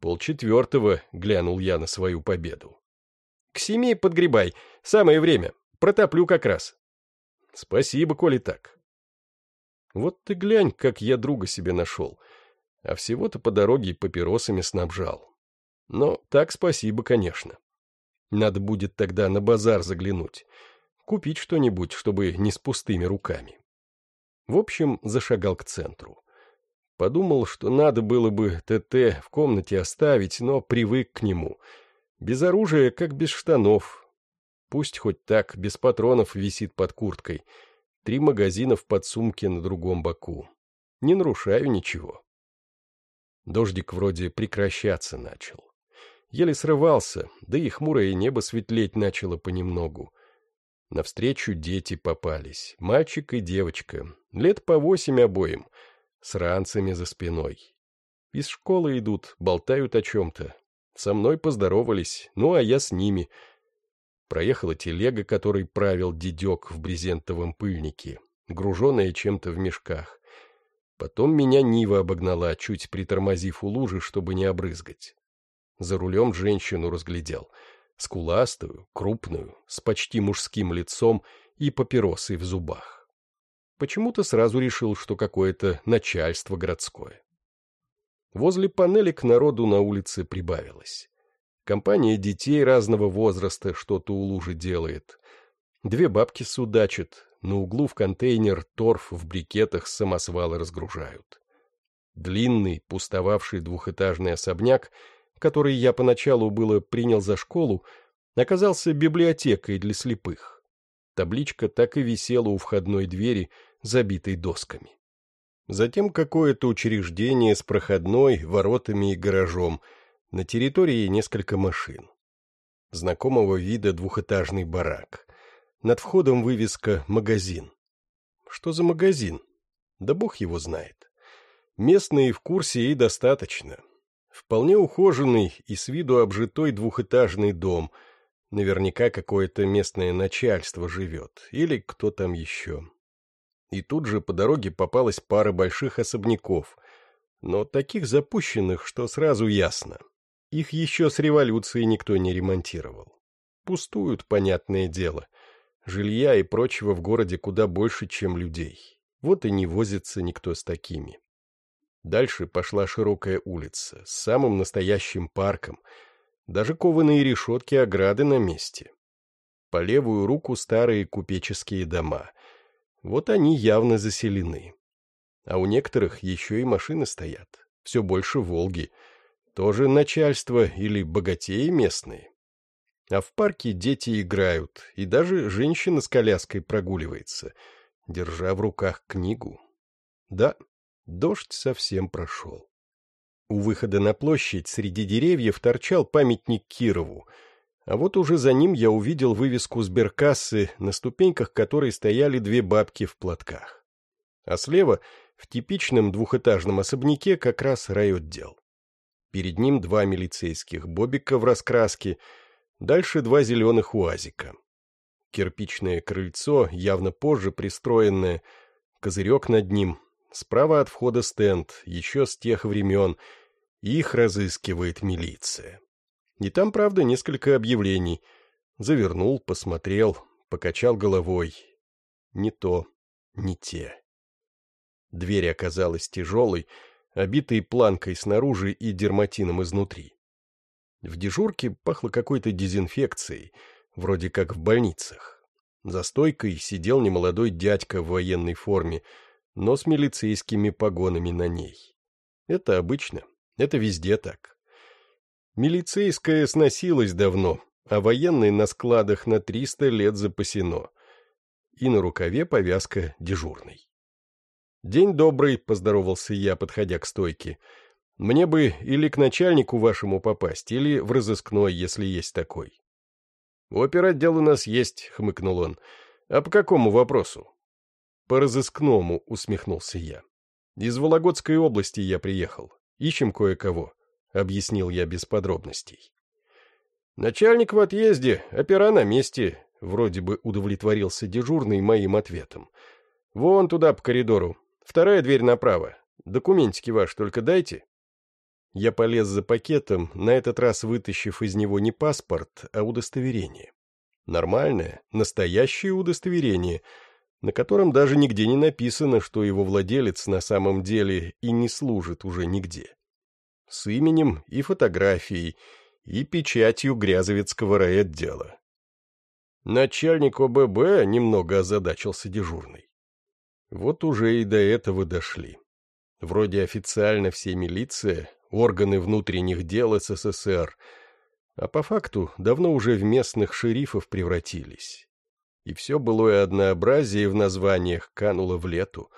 A: «Полчетвертого», — глянул я на свою победу. «К семи подгребай. Самое время. Протоплю как раз». «Спасибо, коли так». Вот ты глянь, как я друга себе нашел. А всего-то по дороге папиросами снабжал. Но так спасибо, конечно. Надо будет тогда на базар заглянуть. Купить что-нибудь, чтобы не с пустыми руками. В общем, зашагал к центру. Подумал, что надо было бы ТТ в комнате оставить, но привык к нему. Без оружия, как без штанов. Пусть хоть так, без патронов висит под курткой. Три магазина в подсумке на другом боку. Не нарушаю ничего. Дождик вроде прекращаться начал еле срывался, да и хмурое небо светлеть начало понемногу. Навстречу дети попались, мальчик и девочка, лет по восемь обоим, с ранцами за спиной. Из школы идут, болтают о чем-то. Со мной поздоровались, ну а я с ними. Проехала телега, которой правил дедек в брезентовом пыльнике, груженная чем-то в мешках. Потом меня Нива обогнала, чуть притормозив у лужи, чтобы не обрызгать. За рулем женщину разглядел. Скуластую, крупную, с почти мужским лицом и папиросой в зубах. Почему-то сразу решил, что какое-то начальство городское. Возле панели к народу на улице прибавилось. Компания детей разного возраста что-то у лужи делает. Две бабки судачат, на углу в контейнер торф в брикетах с самосвала разгружают. Длинный, пустовавший двухэтажный особняк, который я поначалу было принял за школу, оказался библиотекой для слепых. Табличка так и висела у входной двери, забитой досками. Затем какое-то учреждение с проходной, воротами и гаражом. На территории несколько машин. Знакомого вида двухэтажный барак. Над входом вывеска «Магазин». Что за магазин? Да бог его знает. Местные в курсе и достаточно. Вполне ухоженный и с виду обжитой двухэтажный дом. Наверняка какое-то местное начальство живет. Или кто там еще. И тут же по дороге попалась пара больших особняков. Но таких запущенных, что сразу ясно. Их еще с революцией никто не ремонтировал. Пустуют, понятное дело. Жилья и прочего в городе куда больше, чем людей. Вот и не возится никто с такими. Дальше пошла широкая улица с самым настоящим парком. Даже кованые решетки ограды на месте. По левую руку старые купеческие дома. Вот они явно заселены. А у некоторых еще и машины стоят. Все больше «Волги». Тоже начальство или богатеи местные. А в парке дети играют, и даже женщина с коляской прогуливается, держа в руках книгу. Да, дождь совсем прошел. У выхода на площадь среди деревьев торчал памятник Кирову, а вот уже за ним я увидел вывеску сберкассы, на ступеньках которой стояли две бабки в платках. А слева, в типичном двухэтажном особняке, как раз райотдел. Перед ним два милицейских бобика в раскраске — Дальше два зеленых уазика. Кирпичное крыльцо, явно позже пристроенное, козырек над ним, справа от входа стенд, еще с тех времен, их разыскивает милиция. И там, правда, несколько объявлений. Завернул, посмотрел, покачал головой. Не то, не те. Дверь оказалась тяжелой, обитой планкой снаружи и дерматином изнутри. В дежурке пахло какой-то дезинфекцией, вроде как в больницах. За стойкой сидел немолодой дядька в военной форме, но с милицейскими погонами на ней. Это обычно, это везде так. Милицейская сносилась давно, а военной на складах на триста лет запасено. И на рукаве повязка дежурной. «День добрый», — поздоровался я, подходя к стойке, — мне бы или к начальнику вашему попасть, или в разыскной, если есть такой. — Оперотдел у нас есть, — хмыкнул он. — А по какому вопросу? — По разыскному, — усмехнулся я. — Из Вологодской области я приехал. Ищем кое-кого, — объяснил я без подробностей. — Начальник в отъезде, опера на месте, — вроде бы удовлетворился дежурный моим ответом. — Вон туда по коридору. Вторая дверь направо. Документики ваши только дайте. Я полез за пакетом, на этот раз вытащив из него не паспорт, а удостоверение. Нормальное, настоящее удостоверение, на котором даже нигде не написано, что его владелец на самом деле и не служит уже нигде. С именем и фотографией, и печатью Грязовецкого райотдела. Начальник ОББ немного озадачился дежурный. Вот уже и до этого дошли. Вроде официально все милиция, органы внутренних дел СССР, а по факту давно уже в местных шерифов превратились. И все былое однообразие в названиях кануло в лету.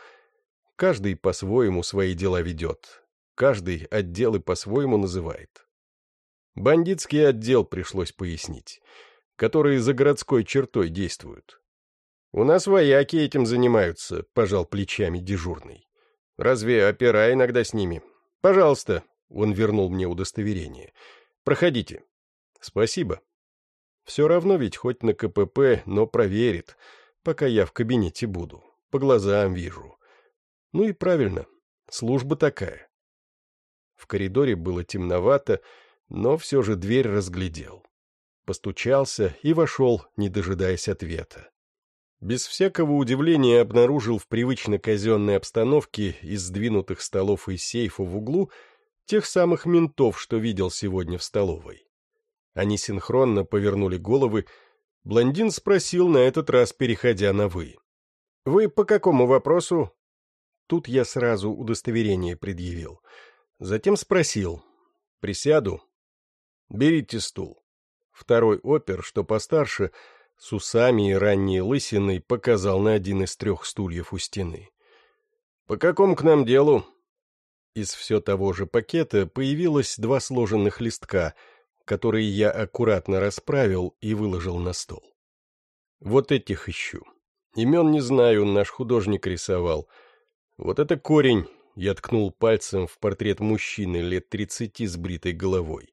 A: Каждый по-своему свои дела ведет, каждый отделы по-своему называет. Бандитский отдел пришлось пояснить, которые за городской чертой действуют. «У нас вояки этим занимаются», — пожал плечами дежурный. «Разве опера иногда с ними? Пожалуйста, он вернул мне удостоверение. «Проходите». «Спасибо». «Все равно ведь хоть на КПП, но проверит, пока я в кабинете буду. По глазам вижу». «Ну и правильно. Служба такая». В коридоре было темновато, но все же дверь разглядел. Постучался и вошел, не дожидаясь ответа. Без всякого удивления обнаружил в привычно казенной обстановке из сдвинутых столов и сейфа в углу тех самых ментов, что видел сегодня в столовой. Они синхронно повернули головы. Блондин спросил на этот раз, переходя на «вы». «Вы по какому вопросу?» Тут я сразу удостоверение предъявил. Затем спросил. «Присяду?» «Берите стул». Второй опер, что постарше, с усами и ранней лысиной, показал на один из трех стульев у стены. «По какому к нам делу?» Из все того же пакета появилось два сложенных листка, которые я аккуратно расправил и выложил на стол. Вот этих ищу. Имен не знаю, наш художник рисовал. Вот это корень, я ткнул пальцем в портрет мужчины лет тридцати с бритой головой.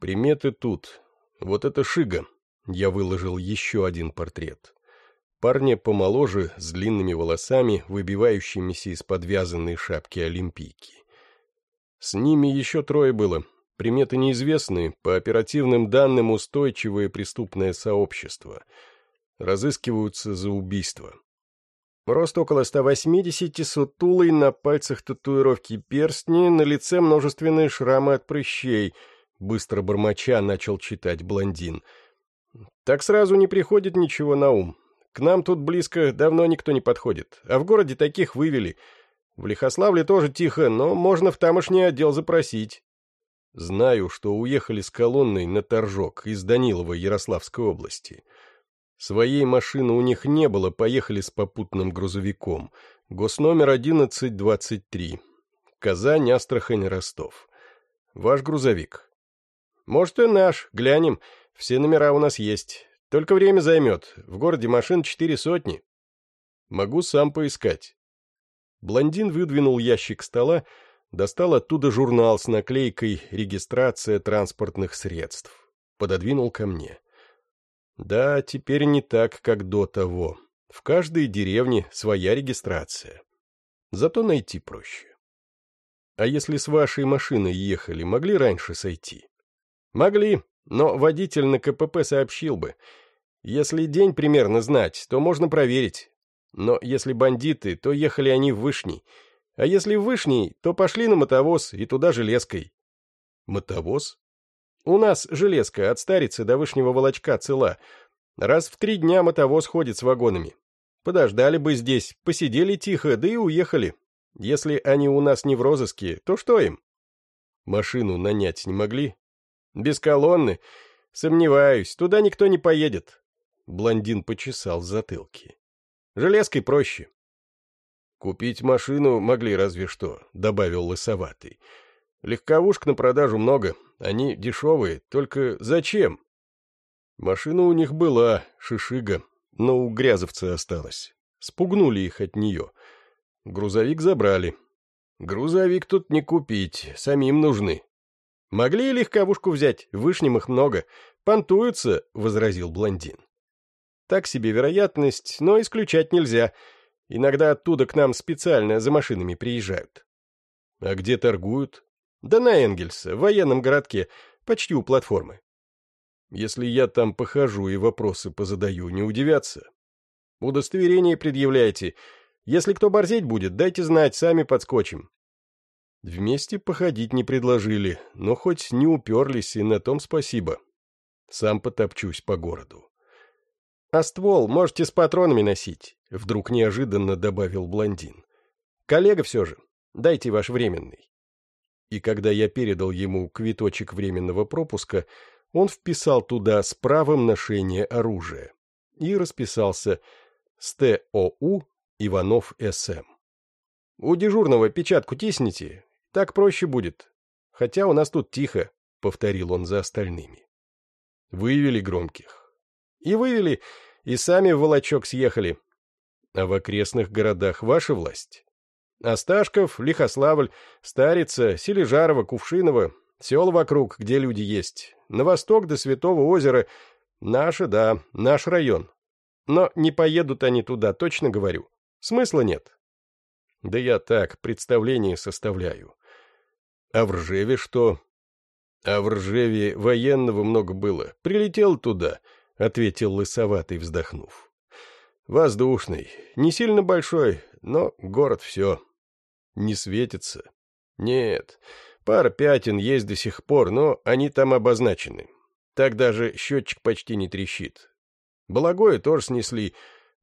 A: Приметы тут. Вот это Шига. Я выложил еще один портрет. Парня помоложе, с длинными волосами, выбивающимися из подвязанной шапки олимпийки. С ними еще трое было. Приметы неизвестны, по оперативным данным устойчивое преступное сообщество. Разыскиваются за убийство. Рост около 180, сутулый, на пальцах татуировки перстни, на лице множественные шрамы от прыщей. Быстро бормоча начал читать блондин. Так сразу не приходит ничего на ум. К нам тут близко давно никто не подходит, а в городе таких вывели. В Лихославле тоже тихо, но можно в тамошний отдел запросить. Знаю, что уехали с колонной на Торжок из Данилова Ярославской области. Своей машины у них не было, поехали с попутным грузовиком. Госномер 1123. Казань, Астрахань, Ростов. Ваш грузовик. Может, и наш, глянем. Все номера у нас есть. Только время займет. В городе машин четыре сотни. Могу сам поискать. Блондин выдвинул ящик стола, достал оттуда журнал с наклейкой «Регистрация транспортных средств». Пододвинул ко мне. Да, теперь не так, как до того. В каждой деревне своя регистрация. Зато найти проще. А если с вашей машиной ехали, могли раньше сойти? Могли, но водитель на КПП сообщил бы. Если день примерно знать, то можно проверить. Но если бандиты, то ехали они в Вышний. А если Вышний, то пошли на мотовоз и туда железкой. Мотовоз? У нас железка от Старицы до Вышнего Волочка цела. Раз в три дня мотовоз ходит с вагонами. Подождали бы здесь, посидели тихо, да и уехали. Если они у нас не в розыске, то что им? Машину нанять не могли? Без колонны? Сомневаюсь, туда никто не поедет. Блондин почесал затылки. Железкой проще. Купить машину могли разве что, добавил лысоватый. Легковушек на продажу много, они дешевые, только зачем? Машина у них была, шишига, но у грязовца осталась. Спугнули их от нее. Грузовик забрали. Грузовик тут не купить, самим нужны. «Могли легковушку взять, Вышнем их много. Понтуются», — возразил блондин. «Так себе вероятность, но исключать нельзя. Иногда оттуда к нам специально за машинами приезжают». «А где торгуют?» «Да на Энгельса, в военном городке, почти у платформы». «Если я там похожу и вопросы позадаю, не удивятся?» «Удостоверение предъявляйте. Если кто борзеть будет, дайте знать, сами подскочим. Вместе походить не предложили, но хоть не уперлись, и на том спасибо. Сам потопчусь по городу. — А ствол можете с патронами носить, — вдруг неожиданно добавил блондин. — Коллега все же, дайте ваш временный. И когда я передал ему квиточек временного пропуска, он вписал туда с правом ношения оружия и расписался с ТОУ Иванов СМ. У дежурного печатку тисните, так проще будет. Хотя у нас тут тихо, — повторил он за остальными. Вывели громких. И вывели, и сами в волочок съехали. А в окрестных городах ваша власть? Осташков, Лихославль, Старица, Сележарова, Кувшиново, сел вокруг, где люди есть. На восток до Святого озера. Наше, да, наш район. Но не поедут они туда, точно говорю. Смысла нет. Да я так, представление составляю. А в Ржеве что? А в Ржеве военного много было. Прилетел туда, — ответил лысоватый, вздохнув. Воздушный, не сильно большой, но город все. Не светится. Нет, пара пятен есть до сих пор, но они там обозначены. Так даже счетчик почти не трещит. Балагое тоже снесли,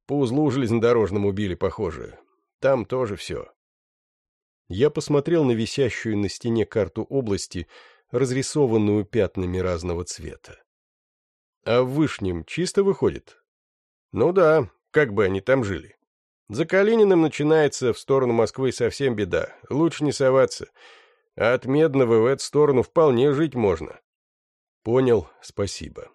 A: по узлу железнодорожному били, похоже. Там тоже все. Я посмотрел на висящую на стене карту области, разрисованную пятнами разного цвета. А в Вышнем чисто выходит? Ну да, как бы они там жили. За Калининым начинается в сторону Москвы совсем беда, лучше не соваться. А от Медного в эту сторону вполне жить можно. Понял, спасибо.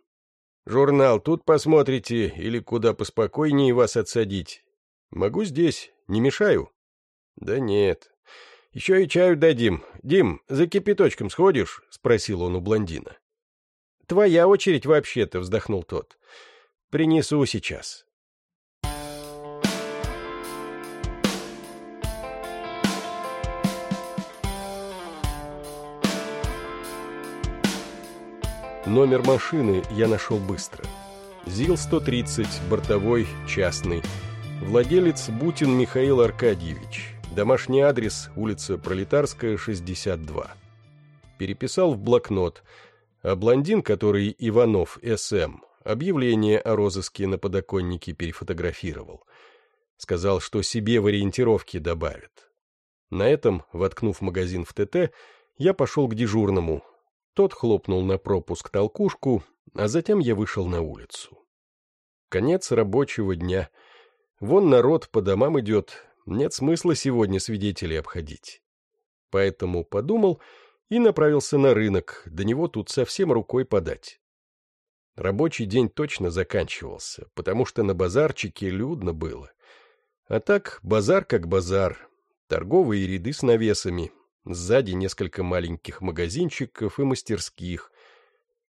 A: Журнал тут посмотрите или куда поспокойнее вас отсадить? Могу здесь, не мешаю? Да нет. Еще и чаю дадим. Дим, за кипяточком сходишь? Спросил он у блондина. Твоя очередь вообще-то, вздохнул тот. Принесу сейчас. Номер машины я нашел быстро. ЗИЛ-130, бортовой, частный. Владелец Бутин Михаил Аркадьевич. Домашний адрес, улица Пролетарская, 62. Переписал в блокнот. А блондин, который Иванов, СМ, объявление о розыске на подоконнике перефотографировал. Сказал, что себе в ориентировке добавит. На этом, воткнув магазин в ТТ, я пошел к дежурному, тот хлопнул на пропуск толкушку, а затем я вышел на улицу. Конец рабочего дня. Вон народ по домам идет, нет смысла сегодня свидетелей обходить. Поэтому подумал и направился на рынок, до него тут совсем рукой подать. Рабочий день точно заканчивался, потому что на базарчике людно было. А так, базар как базар, торговые ряды с навесами, Сзади несколько маленьких магазинчиков и мастерских.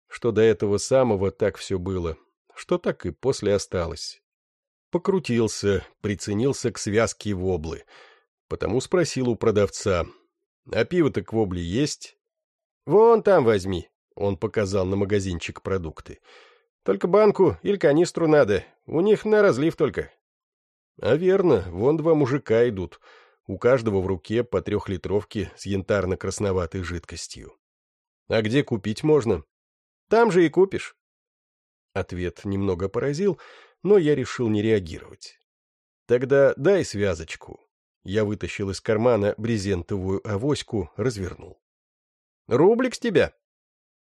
A: Что до этого самого так все было, что так и после осталось. Покрутился, приценился к связке воблы. Потому спросил у продавца, а пиво-то к вобле есть? «Вон там возьми», — он показал на магазинчик продукты. «Только банку или канистру надо, у них на разлив только». «А верно, вон два мужика идут». У каждого в руке по трехлитровке с янтарно-красноватой жидкостью. А где купить можно? Там же и купишь. Ответ немного поразил, но я решил не реагировать. Тогда дай связочку. Я вытащил из кармана брезентовую авоську, развернул. Рублик с тебя?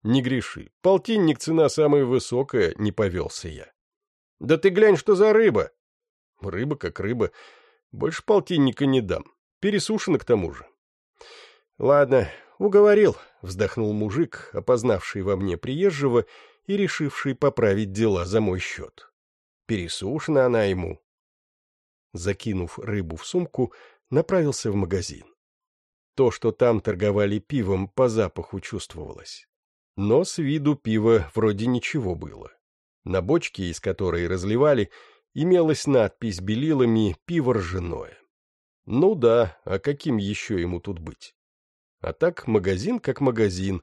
A: Не греши. Полтинник цена самая высокая, не повелся я. Да ты глянь, что за рыба. Рыба как рыба. Больше полтинника не дам. Пересушено к тому же. Ладно, уговорил, вздохнул мужик, опознавший во мне приезжего и решивший поправить дела за мой счет. Пересушена она ему. Закинув рыбу в сумку, направился в магазин. То, что там торговали пивом, по запаху чувствовалось. Но с виду пива вроде ничего было. На бочке, из которой разливали, имелась надпись белилами «Пиво ржаное». Ну да, а каким еще ему тут быть? А так магазин как магазин.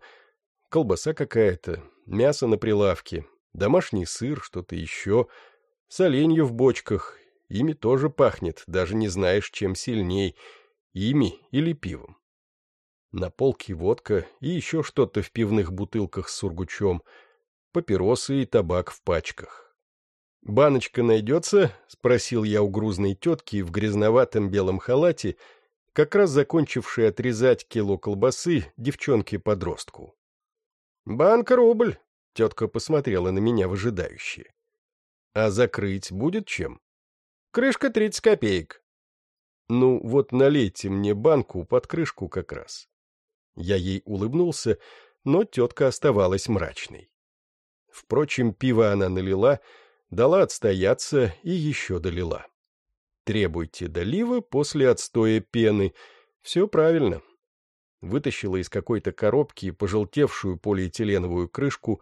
A: Колбаса какая-то, мясо на прилавке, домашний сыр, что-то еще, соленье в бочках. Ими тоже пахнет, даже не знаешь, чем сильней, ими или пивом. На полке водка и еще что-то в пивных бутылках с сургучом, папиросы и табак в пачках. «Баночка найдется?» — спросил я у грузной тетки в грязноватом белом халате, как раз закончившей отрезать кило колбасы девчонке-подростку. «Банка рубль», — тетка посмотрела на меня выжидающе. «А закрыть будет чем?» «Крышка тридцать копеек». «Ну, вот налейте мне банку под крышку как раз». Я ей улыбнулся, но тетка оставалась мрачной. Впрочем, пиво она налила — дала отстояться и еще долила. Требуйте долива после отстоя пены. Все правильно. Вытащила из какой-то коробки пожелтевшую полиэтиленовую крышку,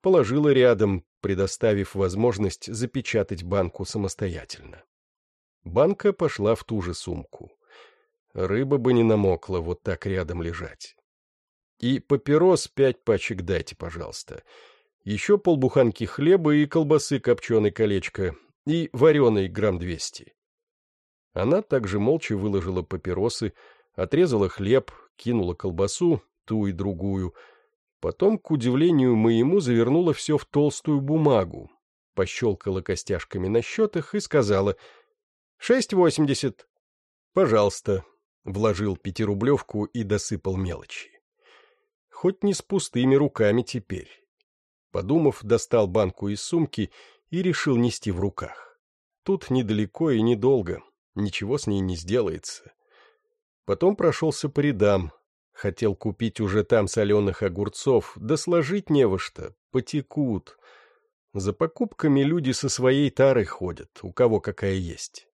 A: положила рядом, предоставив возможность запечатать банку самостоятельно. Банка пошла в ту же сумку. Рыба бы не намокла вот так рядом лежать. И папирос пять пачек дайте, пожалуйста. — еще полбуханки хлеба и колбасы копченой колечко, и вареной грамм двести. Она также молча выложила папиросы, отрезала хлеб, кинула колбасу, ту и другую, Потом, к удивлению моему, завернула все в толстую бумагу, пощелкала костяшками на счетах и сказала «Шесть восемьдесят». «Пожалуйста», — вложил пятирублевку и досыпал мелочи. Хоть не с пустыми руками теперь. Подумав, достал банку из сумки и решил нести в руках. Тут недалеко и недолго, ничего с ней не сделается. Потом прошелся по рядам, хотел купить уже там соленых огурцов, да сложить не во что, потекут. За покупками люди со своей тарой ходят, у кого какая есть.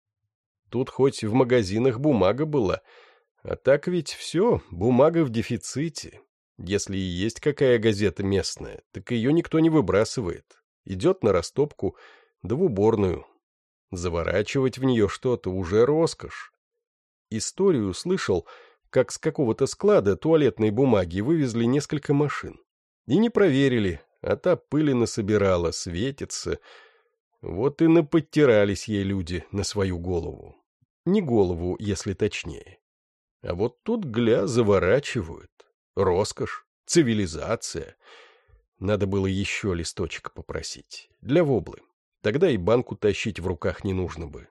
A: Тут хоть в магазинах бумага была, а так ведь все, бумага в дефиците. Если и есть какая газета местная, так ее никто не выбрасывает. Идет на растопку, да в уборную. Заворачивать в нее что-то уже роскошь. Историю слышал, как с какого-то склада туалетной бумаги вывезли несколько машин. И не проверили, а та пыли насобирала, светится. Вот и наподтирались ей люди на свою голову. Не голову, если точнее. А вот тут, гля, заворачивают. Роскошь, цивилизация. Надо было еще листочек попросить. Для воблы. Тогда и банку тащить в руках не нужно бы.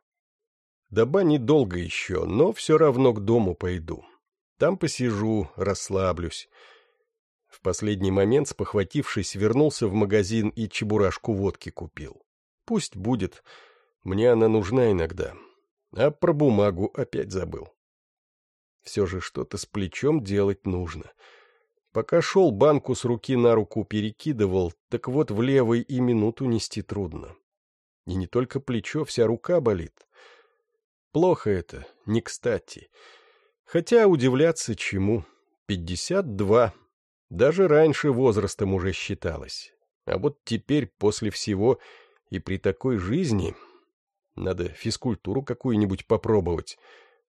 A: До бани долго еще, но все равно к дому пойду. Там посижу, расслаблюсь. В последний момент, спохватившись, вернулся в магазин и чебурашку водки купил. Пусть будет. Мне она нужна иногда. А про бумагу опять забыл. Все же что-то с плечом делать нужно. Пока шел, банку с руки на руку перекидывал, так вот в левой и минуту нести трудно. И не только плечо, вся рука болит. Плохо это, не кстати. Хотя удивляться чему. Пятьдесят два. Даже раньше возрастом уже считалось. А вот теперь, после всего, и при такой жизни... Надо физкультуру какую-нибудь попробовать.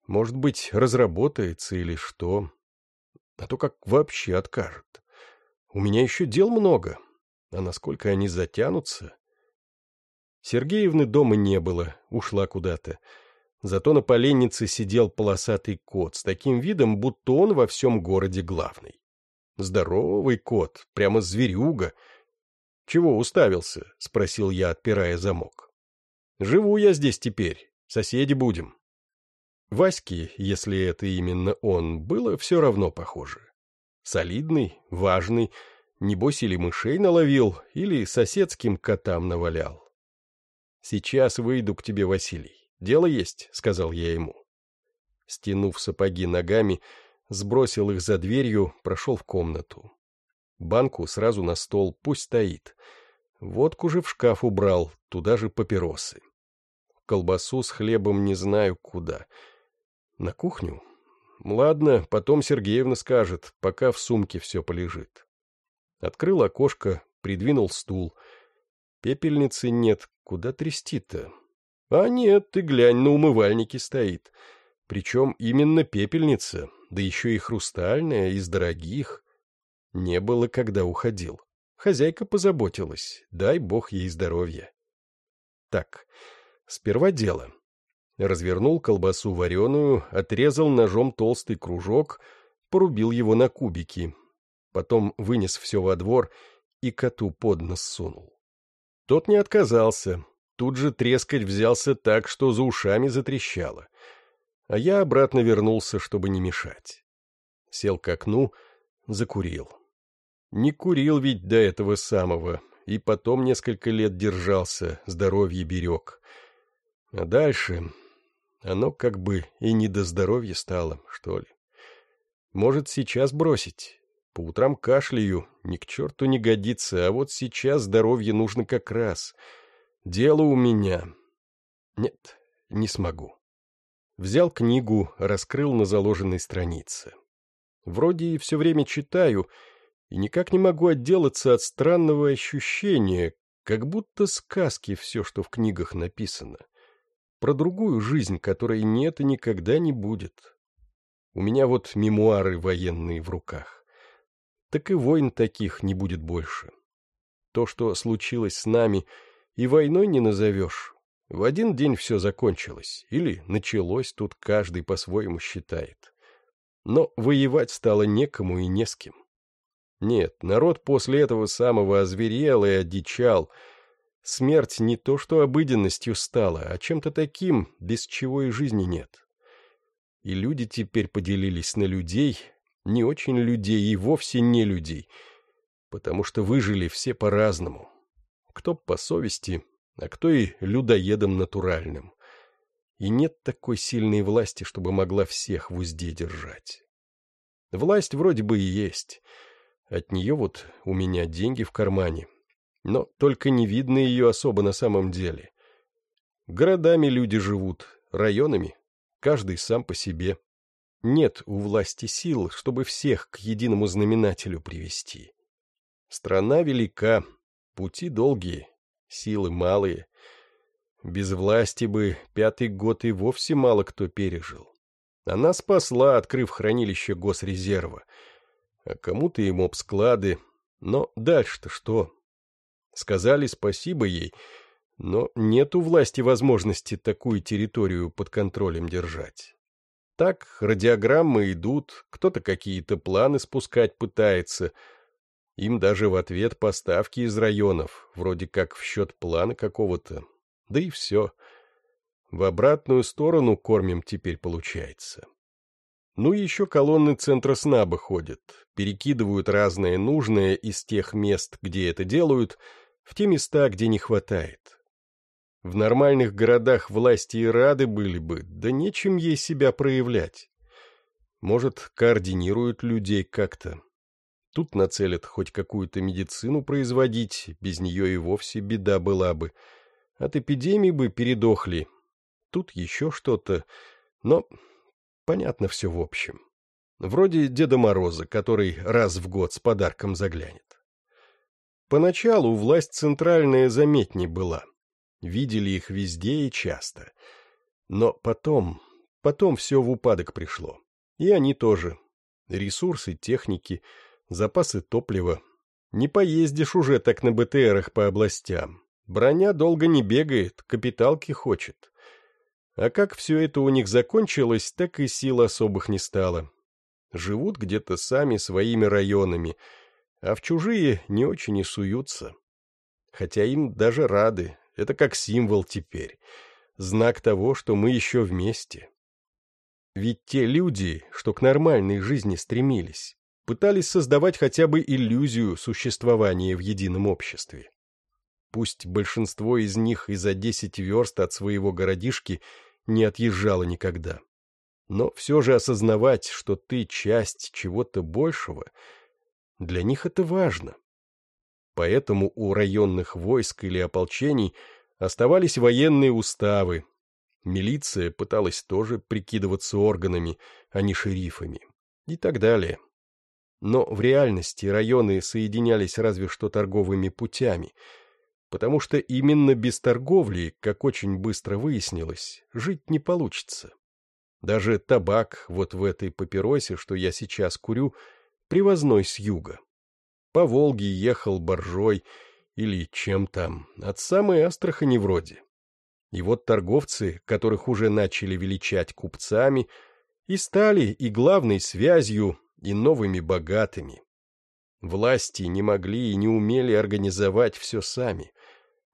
A: Может быть, разработается или что. А то как вообще откажет. У меня еще дел много. А насколько они затянутся... Сергеевны дома не было, ушла куда-то. Зато на поленнице сидел полосатый кот с таким видом, будто он во всем городе главный. Здоровый кот, прямо зверюга. — Чего уставился? — спросил я, отпирая замок. — Живу я здесь теперь, соседи будем. Ваське, если это именно он, было все равно похоже. Солидный, важный, небось или мышей наловил, или соседским котам навалял. «Сейчас выйду к тебе, Василий. «Дело есть», — сказал я ему. Стянув сапоги ногами, сбросил их за дверью, прошел в комнату. Банку сразу на стол, пусть стоит. Водку же в шкаф убрал, туда же папиросы. Колбасу с хлебом не знаю куда. На кухню? Ладно, потом Сергеевна скажет, пока в сумке все полежит. Открыл окошко, придвинул стул. Пепельницы нет, куда трясти-то? А нет, ты глянь, на умывальнике стоит. Причем именно пепельница, да еще и хрустальная, из дорогих. Не было, когда уходил. Хозяйка позаботилась, дай бог ей здоровья. Так, сперва дело. Развернул колбасу вареную, отрезал ножом толстый кружок, порубил его на кубики. Потом вынес все во двор и коту под нос сунул. Тот не отказался, тут же трескать взялся так, что за ушами затрещало. А я обратно вернулся, чтобы не мешать. Сел к окну, закурил. Не курил ведь до этого самого, и потом несколько лет держался, здоровье берег. А дальше оно как бы и не до здоровья стало, что ли. Может, сейчас бросить? По утрам кашляю, ни к черту не годится, а вот сейчас здоровье нужно как раз — Дело у меня. Нет, не смогу. Взял книгу, раскрыл на заложенной странице. Вроде и все время читаю, и никак не могу отделаться от странного ощущения, как будто сказки все, что в книгах написано. Про другую жизнь, которой нет и никогда не будет. У меня вот мемуары военные в руках. Так и войн таких не будет больше. То, что случилось с нами — и войной не назовешь. В один день все закончилось, или началось, тут каждый по-своему считает. Но воевать стало некому и не с кем. Нет, народ после этого самого озверел и одичал. Смерть не то что обыденностью стала, а чем-то таким, без чего и жизни нет. И люди теперь поделились на людей, не очень людей и вовсе не людей, потому что выжили все по-разному. Кто по совести, а кто и людоедом натуральным. И нет такой сильной власти, чтобы могла всех в узде держать. Власть вроде бы и есть. От нее вот у меня деньги в кармане. Но только не видно ее особо на самом деле. Городами люди живут, районами, каждый сам по себе. Нет у власти сил, чтобы всех к единому знаменателю привести. Страна велика, пути долгие, силы малые. Без власти бы пятый год и вовсе мало кто пережил. Она спасла, открыв хранилище госрезерва. А кому-то и моб-склады. Но дальше-то что? Сказали спасибо ей, но нет у власти возможности такую территорию под контролем держать. Так радиограммы идут, кто-то какие-то планы спускать пытается. Им даже в ответ поставки из районов, вроде как в счет плана какого-то. Да и все. — в обратную сторону кормим теперь получается. Ну еще колонны центра снаба ходят, перекидывают разное нужное из тех мест, где это делают, в те места, где не хватает. В нормальных городах власти и рады были бы, да нечем ей себя проявлять. Может, координируют людей как-то. Тут нацелят хоть какую-то медицину производить, без нее и вовсе беда была бы. От эпидемии бы передохли, тут еще что-то, но понятно все в общем. Вроде Деда Мороза, который раз в год с подарком заглянет. Поначалу власть центральная заметней была. Видели их везде и часто. Но потом, потом все в упадок пришло. И они тоже. Ресурсы, техники, запасы топлива. Не поездишь уже так на БТРах по областям. Броня долго не бегает, капиталки хочет. А как все это у них закончилось, так и сил особых не стало. Живут где-то сами своими районами, а в чужие не очень и суются. Хотя им даже рады, это как символ теперь, знак того, что мы еще вместе. Ведь те люди, что к нормальной жизни стремились, пытались создавать хотя бы иллюзию существования в едином обществе. Пусть большинство из них и за десять верст от своего городишки – не отъезжала никогда. Но все же осознавать, что ты часть чего-то большего, для них это важно. Поэтому у районных войск или ополчений оставались военные уставы. Милиция пыталась тоже прикидываться органами, а не шерифами. И так далее. Но в реальности районы соединялись разве что торговыми путями — потому что именно без торговли, как очень быстро выяснилось, жить не получится. Даже табак вот в этой папиросе, что я сейчас курю, привозной с юга. По Волге ехал боржой или чем там, от самой Астрахани вроде. И вот торговцы, которых уже начали величать купцами, и стали и главной связью, и новыми богатыми. Власти не могли и не умели организовать все сами,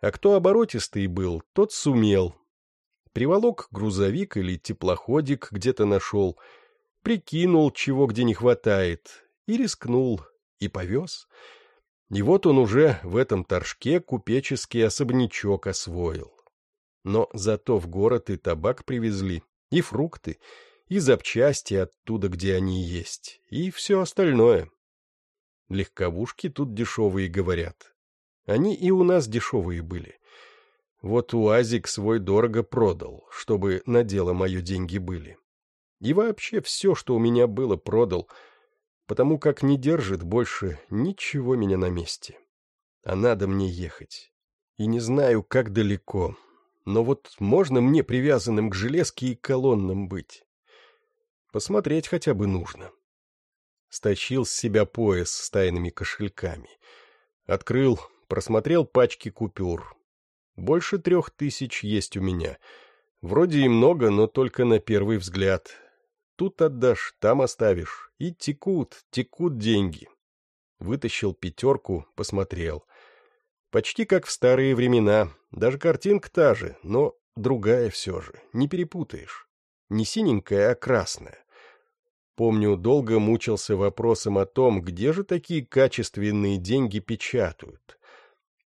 A: а кто оборотистый был, тот сумел. Приволок грузовик или теплоходик где-то нашел, прикинул, чего где не хватает, и рискнул, и повез. И вот он уже в этом торжке купеческий особнячок освоил. Но зато в город и табак привезли, и фрукты, и запчасти оттуда, где они есть, и все остальное. Легковушки тут дешевые, говорят. Они и у нас дешевые были. Вот УАЗик свой дорого продал, чтобы на дело мое деньги были. И вообще все, что у меня было, продал, потому как не держит больше ничего меня на месте. А надо мне ехать. И не знаю, как далеко, но вот можно мне привязанным к железке и колоннам быть. Посмотреть хотя бы нужно. Сточил с себя пояс с тайными кошельками. Открыл, просмотрел пачки купюр. Больше трех тысяч есть у меня. Вроде и много, но только на первый взгляд. Тут отдашь, там оставишь. И текут, текут деньги. Вытащил пятерку, посмотрел. Почти как в старые времена, даже картинка та же, но другая все же, не перепутаешь. Не синенькая, а красная. Помню, долго мучился вопросом о том, где же такие качественные деньги печатают.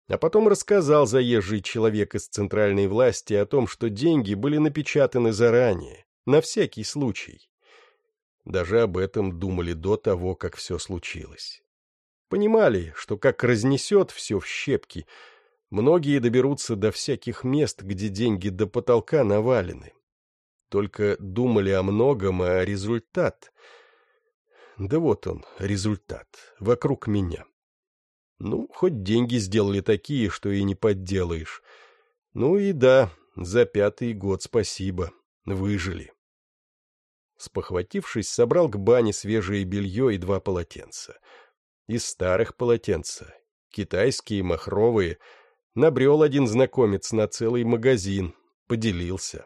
A: А потом рассказал заезжий человек из центральной власти о том, что деньги были напечатаны заранее, на всякий случай. Даже об этом думали до того, как все случилось. Понимали, что как разнесет все в щепки, многие доберутся до всяких мест, где деньги до потолка навалены. Только думали о многом, а результат... Да вот он, результат, вокруг меня. Ну, хоть деньги сделали такие, что и не подделаешь. Ну и да, за пятый год спасибо, выжили. Спохватившись, собрал к бане свежее белье и два полотенца. Из старых полотенца, китайские, махровые, набрел один знакомец на целый магазин, поделился.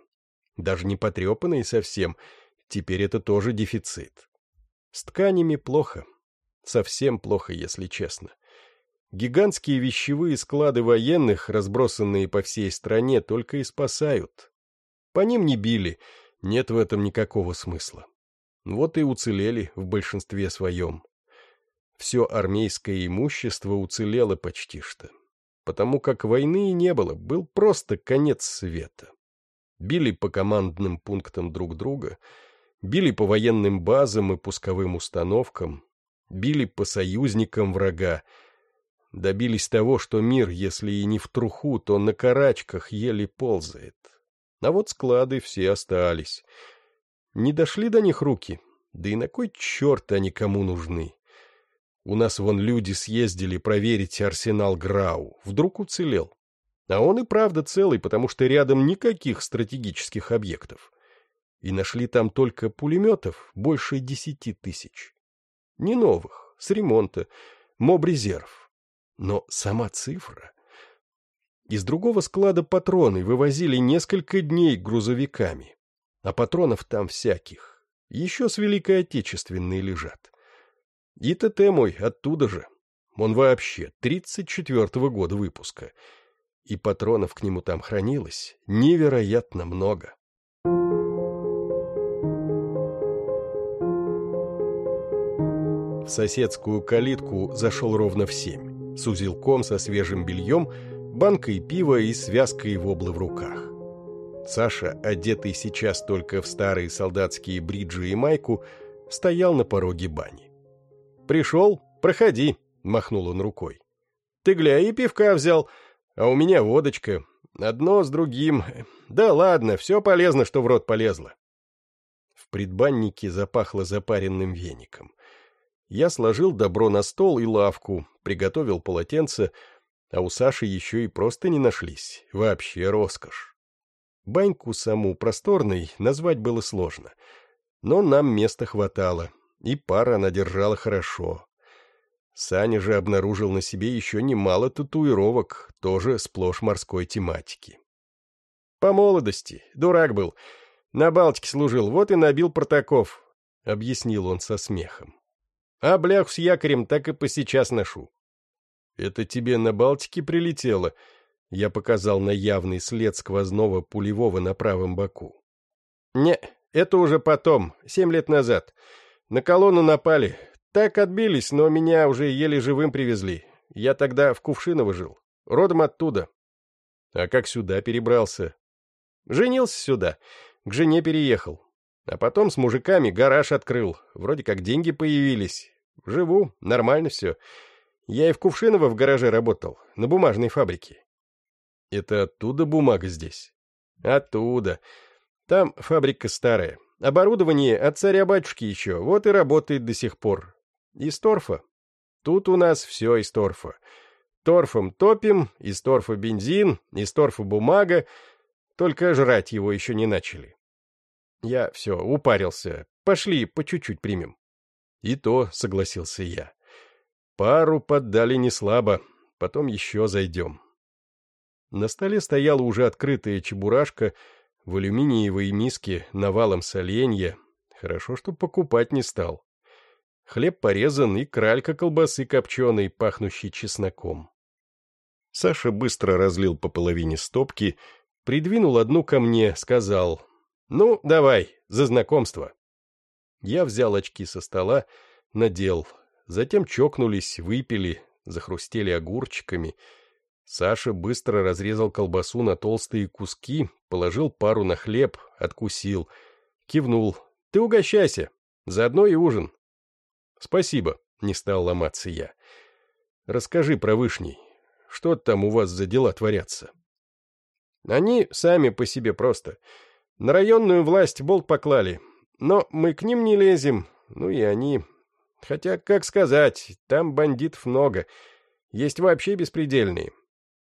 A: Даже не потрепанный совсем, теперь это тоже дефицит. С тканями плохо, совсем плохо, если честно. Гигантские вещевые склады военных, разбросанные по всей стране, только и спасают. По ним не били — нет в этом никакого смысла. Вот и уцелели в большинстве своем. Все армейское имущество уцелело почти что. Потому как войны и не было, был просто конец света. Били по командным пунктам друг друга, били по военным базам и пусковым установкам, били по союзникам врага, добились того, что мир, если и не в труху, то на карачках еле ползает. А вот склады все остались. Не дошли до них руки, да и на кой черт они кому нужны? У нас вон люди съездили проверить арсенал Грау, вдруг уцелел. А он и правда целый, потому что рядом никаких стратегических объектов. И нашли там только пулеметов больше десяти тысяч. Не новых, с ремонта, моб-резерв. Но сама цифра... Из другого склада патроны вывозили несколько дней грузовиками. А патронов там всяких. Еще с Великой Отечественной лежат. И ТТ мой оттуда же. Он вообще 34-го года выпуска. И патронов к нему там хранилось невероятно много. В соседскую калитку зашел ровно в семь. С узелком со свежим бельем — банкой пива и связкой воблы в руках. Саша, одетый сейчас только в старые солдатские бриджи и майку, стоял на пороге бани. «Пришел? Проходи», — махнул он рукой. «Ты гля, и пивка взял, а у меня водочка. Одно с другим. Да ладно, все полезно, что в рот полезло». В предбаннике запахло запаренным веником. Я сложил добро на стол и лавку, приготовил полотенце, а у Саши еще и просто не нашлись. Вообще роскошь. Баньку саму просторной назвать было сложно. Но нам места хватало, и пара она держала хорошо. Саня же обнаружил на себе еще немало татуировок, тоже сплошь морской тематики. По молодости, дурак был. На Балтике служил, вот и набил протоков, — объяснил он со смехом. А бляху с якорем так и по сейчас ношу. «Это тебе на Балтике прилетело?» Я показал на явный след сквозного пулевого на правом боку. «Не, это уже потом, семь лет назад. На колонну напали. Так отбились, но меня уже еле живым привезли. Я тогда в Кувшиново жил. Родом оттуда». «А как сюда перебрался?» «Женился сюда. К жене переехал. А потом с мужиками гараж открыл. Вроде как деньги появились. Живу, нормально все. Я и в Кувшиново в гараже работал, на бумажной фабрике. Это оттуда бумага здесь? Оттуда. Там фабрика старая. Оборудование от царя-батюшки еще, вот и работает до сих пор. Из торфа. Тут у нас все из торфа. Торфом топим, из торфа бензин, из торфа бумага. Только жрать его еще не начали. Я все, упарился. Пошли, по чуть-чуть примем. И то, согласился я. Пару поддали не слабо, потом еще зайдем. На столе стояла уже открытая чебурашка в алюминиевой миске навалом соленья. Хорошо, что покупать не стал. Хлеб порезан и кралька колбасы копченой, пахнущей чесноком. Саша быстро разлил по половине стопки, придвинул одну ко мне, сказал «Ну, давай, за знакомство». Я взял очки со стола, надел, затем чокнулись, выпили, захрустели огурчиками. Саша быстро разрезал колбасу на толстые куски, положил пару на хлеб, откусил, кивнул. «Ты угощайся, заодно и ужин». «Спасибо», — не стал ломаться я. «Расскажи про вышний. Что там у вас за дела творятся?» «Они сами по себе просто. На районную власть болт поклали, но мы к ним не лезем, ну и они. Хотя, как сказать, там бандитов много, есть вообще беспредельные.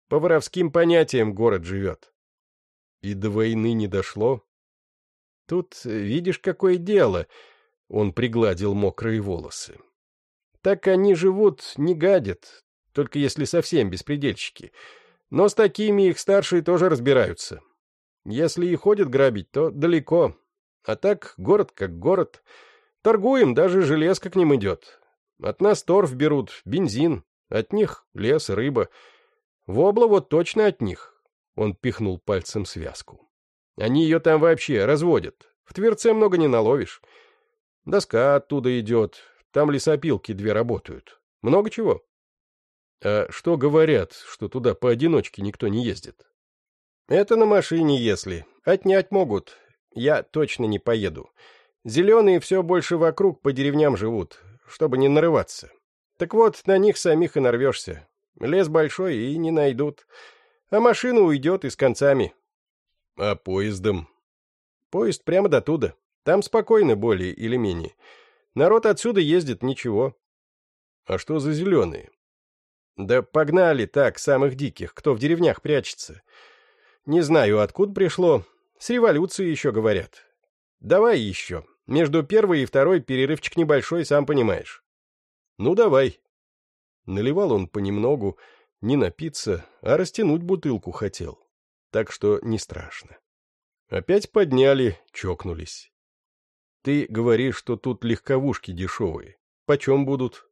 A: По воровским понятиям город живет». «И до войны не дошло?» «Тут видишь, какое дело», — он пригладил мокрые волосы. «Так они живут, не гадят, только если совсем беспредельщики. Но с такими их старшие тоже разбираются. Если и ходят грабить, то далеко. А так город как город. Торгуем, даже железка к ним идет. От нас торф берут, бензин, от них лес, рыба. Вобла вот точно от них. Он пихнул пальцем связку. Они ее там вообще разводят. В Тверце много не наловишь. Доска оттуда идет, там лесопилки две работают. Много чего. А что говорят, что туда поодиночке никто не ездит? Это на машине, если. Отнять могут. Я точно не поеду. Зеленые все больше вокруг по деревням живут, чтобы не нарываться. Так вот, на них самих и нарвешься. Лес большой и не найдут. А машина уйдет и с концами. А поездом? Поезд прямо до туда. Там спокойно более или менее. Народ отсюда ездит, ничего. А что за зеленые? Да погнали так, самых диких, кто в деревнях прячется. Не знаю, откуда пришло. С революции еще говорят. Давай еще. Между первой и второй перерывчик небольшой, сам понимаешь. Ну, давай. Наливал он понемногу, не напиться, а растянуть бутылку хотел. Так что не страшно. Опять подняли, чокнулись. Ты говоришь, что тут легковушки дешевые. Почем будут?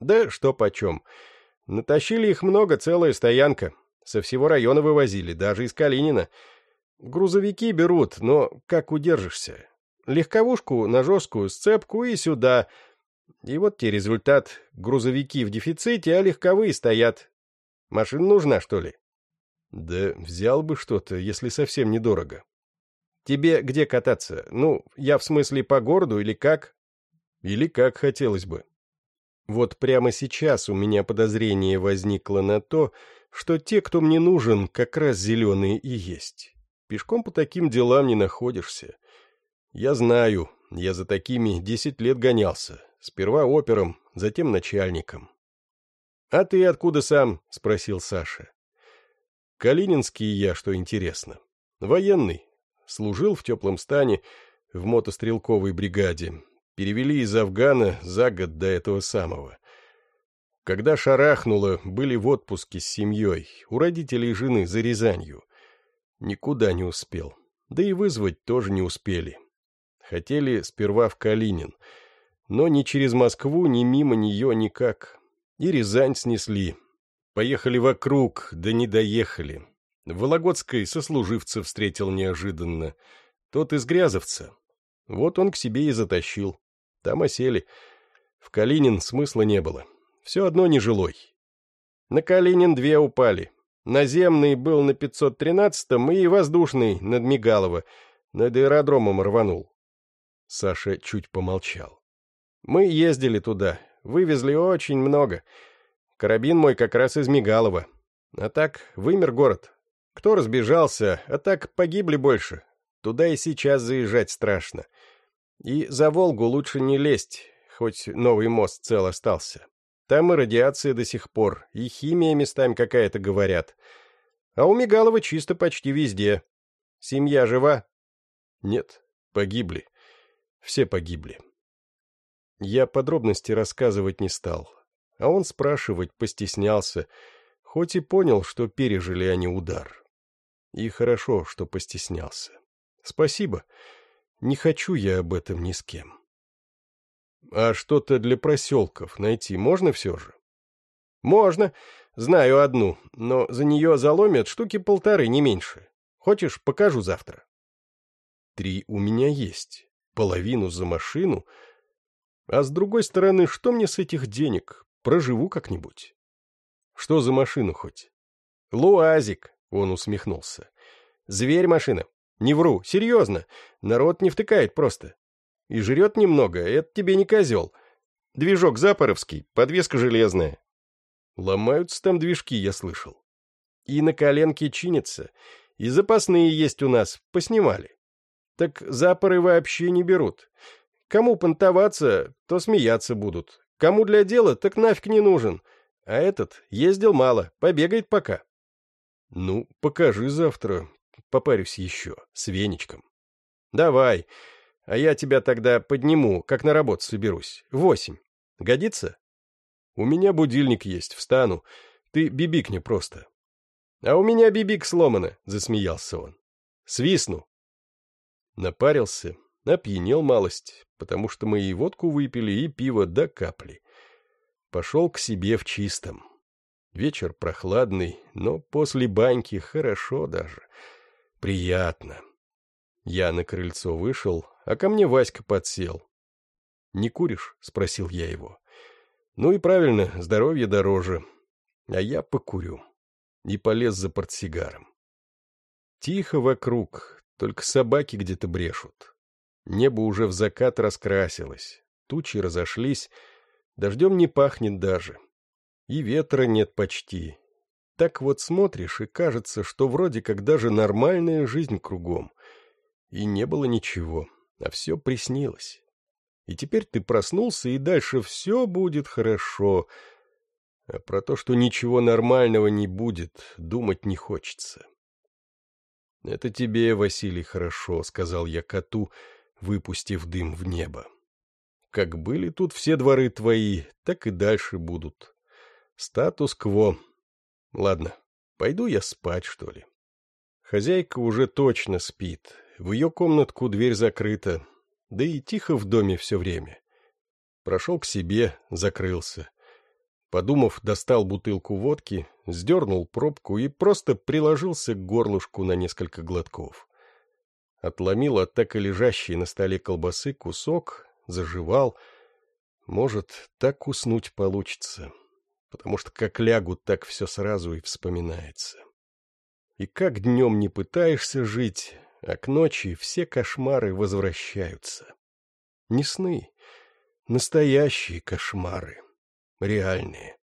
A: Да что почем. Натащили их много, целая стоянка. Со всего района вывозили, даже из Калинина. Грузовики берут, но как удержишься? Легковушку на жесткую сцепку и сюда. И вот те результат. Грузовики в дефиците, а легковые стоят. Машина нужна, что ли? Да взял бы что-то, если совсем недорого. Тебе где кататься? Ну, я в смысле по городу или как? Или как хотелось бы. Вот прямо сейчас у меня подозрение возникло на то, что те, кто мне нужен, как раз зеленые и есть. Пешком по таким делам не находишься. Я знаю, я за такими десять лет гонялся. Сперва опером, затем начальником. — А ты откуда сам? — спросил Саша. — Калининский я, что интересно. Военный. Служил в теплом стане в мотострелковой бригаде, Перевели из Афгана за год до этого самого. Когда шарахнуло, были в отпуске с семьей, у родителей жены за Рязанью. Никуда не успел. Да и вызвать тоже не успели. Хотели сперва в Калинин, но ни через Москву, ни мимо нее никак. И Рязань снесли. Поехали вокруг, да не доехали. В Вологодской сослуживца встретил неожиданно. Тот из Грязовца. Вот он к себе и затащил. Там осели. В Калинин смысла не было. Все одно нежилой. На Калинин две упали. Наземный был на 513-м и воздушный над Мигалово. Над аэродромом рванул. Саша чуть помолчал. Мы ездили туда. Вывезли очень много. Карабин мой как раз из Мигалова. А так вымер город. Кто разбежался, а так погибли больше. Туда и сейчас заезжать страшно. — и за Волгу лучше не лезть, хоть новый мост цел остался. Там и радиация до сих пор, и химия местами какая-то говорят. А у Мигалова чисто почти везде. Семья жива? Нет, погибли. Все погибли. Я подробности рассказывать не стал, а он спрашивать постеснялся, хоть и понял, что пережили они удар. И хорошо, что постеснялся. Спасибо. Не хочу я об этом ни с кем. А что-то для проселков найти можно все же?
B: Можно. Знаю одну, но за нее заломят штуки полторы, не меньше. Хочешь, покажу завтра.
A: Три у меня есть. Половину за машину. А с другой стороны, что мне с этих денег? Проживу как-нибудь. Что за машину хоть?
B: Луазик, он усмехнулся. Зверь машина. Не вру, серьезно. Народ не втыкает просто. И жрет немного, это тебе не козел. Движок запоровский, подвеска железная.
A: Ломаются там движки, я слышал.
B: И на коленке чинится. И запасные есть у нас, поснимали. Так запоры вообще не берут. Кому понтоваться, то смеяться будут. Кому для дела, так нафиг не нужен. А этот ездил мало, побегает пока.
A: Ну, покажи завтра. Попарюсь еще, с веничком.
B: Давай. А я тебя тогда подниму, как на работу соберусь. Восемь. Годится?
A: У меня будильник есть, встану. Ты бибикни просто.
B: А у меня бибик сломано, засмеялся он. Свистну.
A: Напарился, опьянел малость, потому что мы и водку выпили, и пиво до капли. Пошел к себе в чистом. Вечер прохладный, но после баньки хорошо даже. Приятно. Я на крыльцо вышел, а ко мне Васька подсел. «Не куришь?» — спросил я его. «Ну и правильно, здоровье дороже. А я покурю». И полез за портсигаром. Тихо вокруг, только собаки где-то брешут. Небо уже в закат раскрасилось, тучи разошлись, дождем не пахнет даже. И ветра нет почти. Так вот смотришь, и кажется, что вроде как даже нормальная жизнь кругом. И не было ничего а все приснилось. И теперь ты проснулся, и дальше все будет хорошо. А про то, что ничего нормального не будет, думать не хочется. — Это тебе, Василий, хорошо, — сказал я коту, выпустив дым в небо. — Как были тут все дворы твои, так и дальше будут. Статус-кво. Ладно, пойду я спать, что ли. Хозяйка уже точно спит, в ее комнатку дверь закрыта, да и тихо в доме все время. Прошел к себе, закрылся. Подумав, достал бутылку водки, сдернул пробку и просто приложился к горлышку на несколько глотков. Отломил от так и лежащей на столе колбасы кусок, заживал. Может, так уснуть получится, потому что как лягу, так все сразу и вспоминается. И как днем не пытаешься жить, а к ночи все кошмары возвращаются. Не сны, настоящие кошмары, реальные.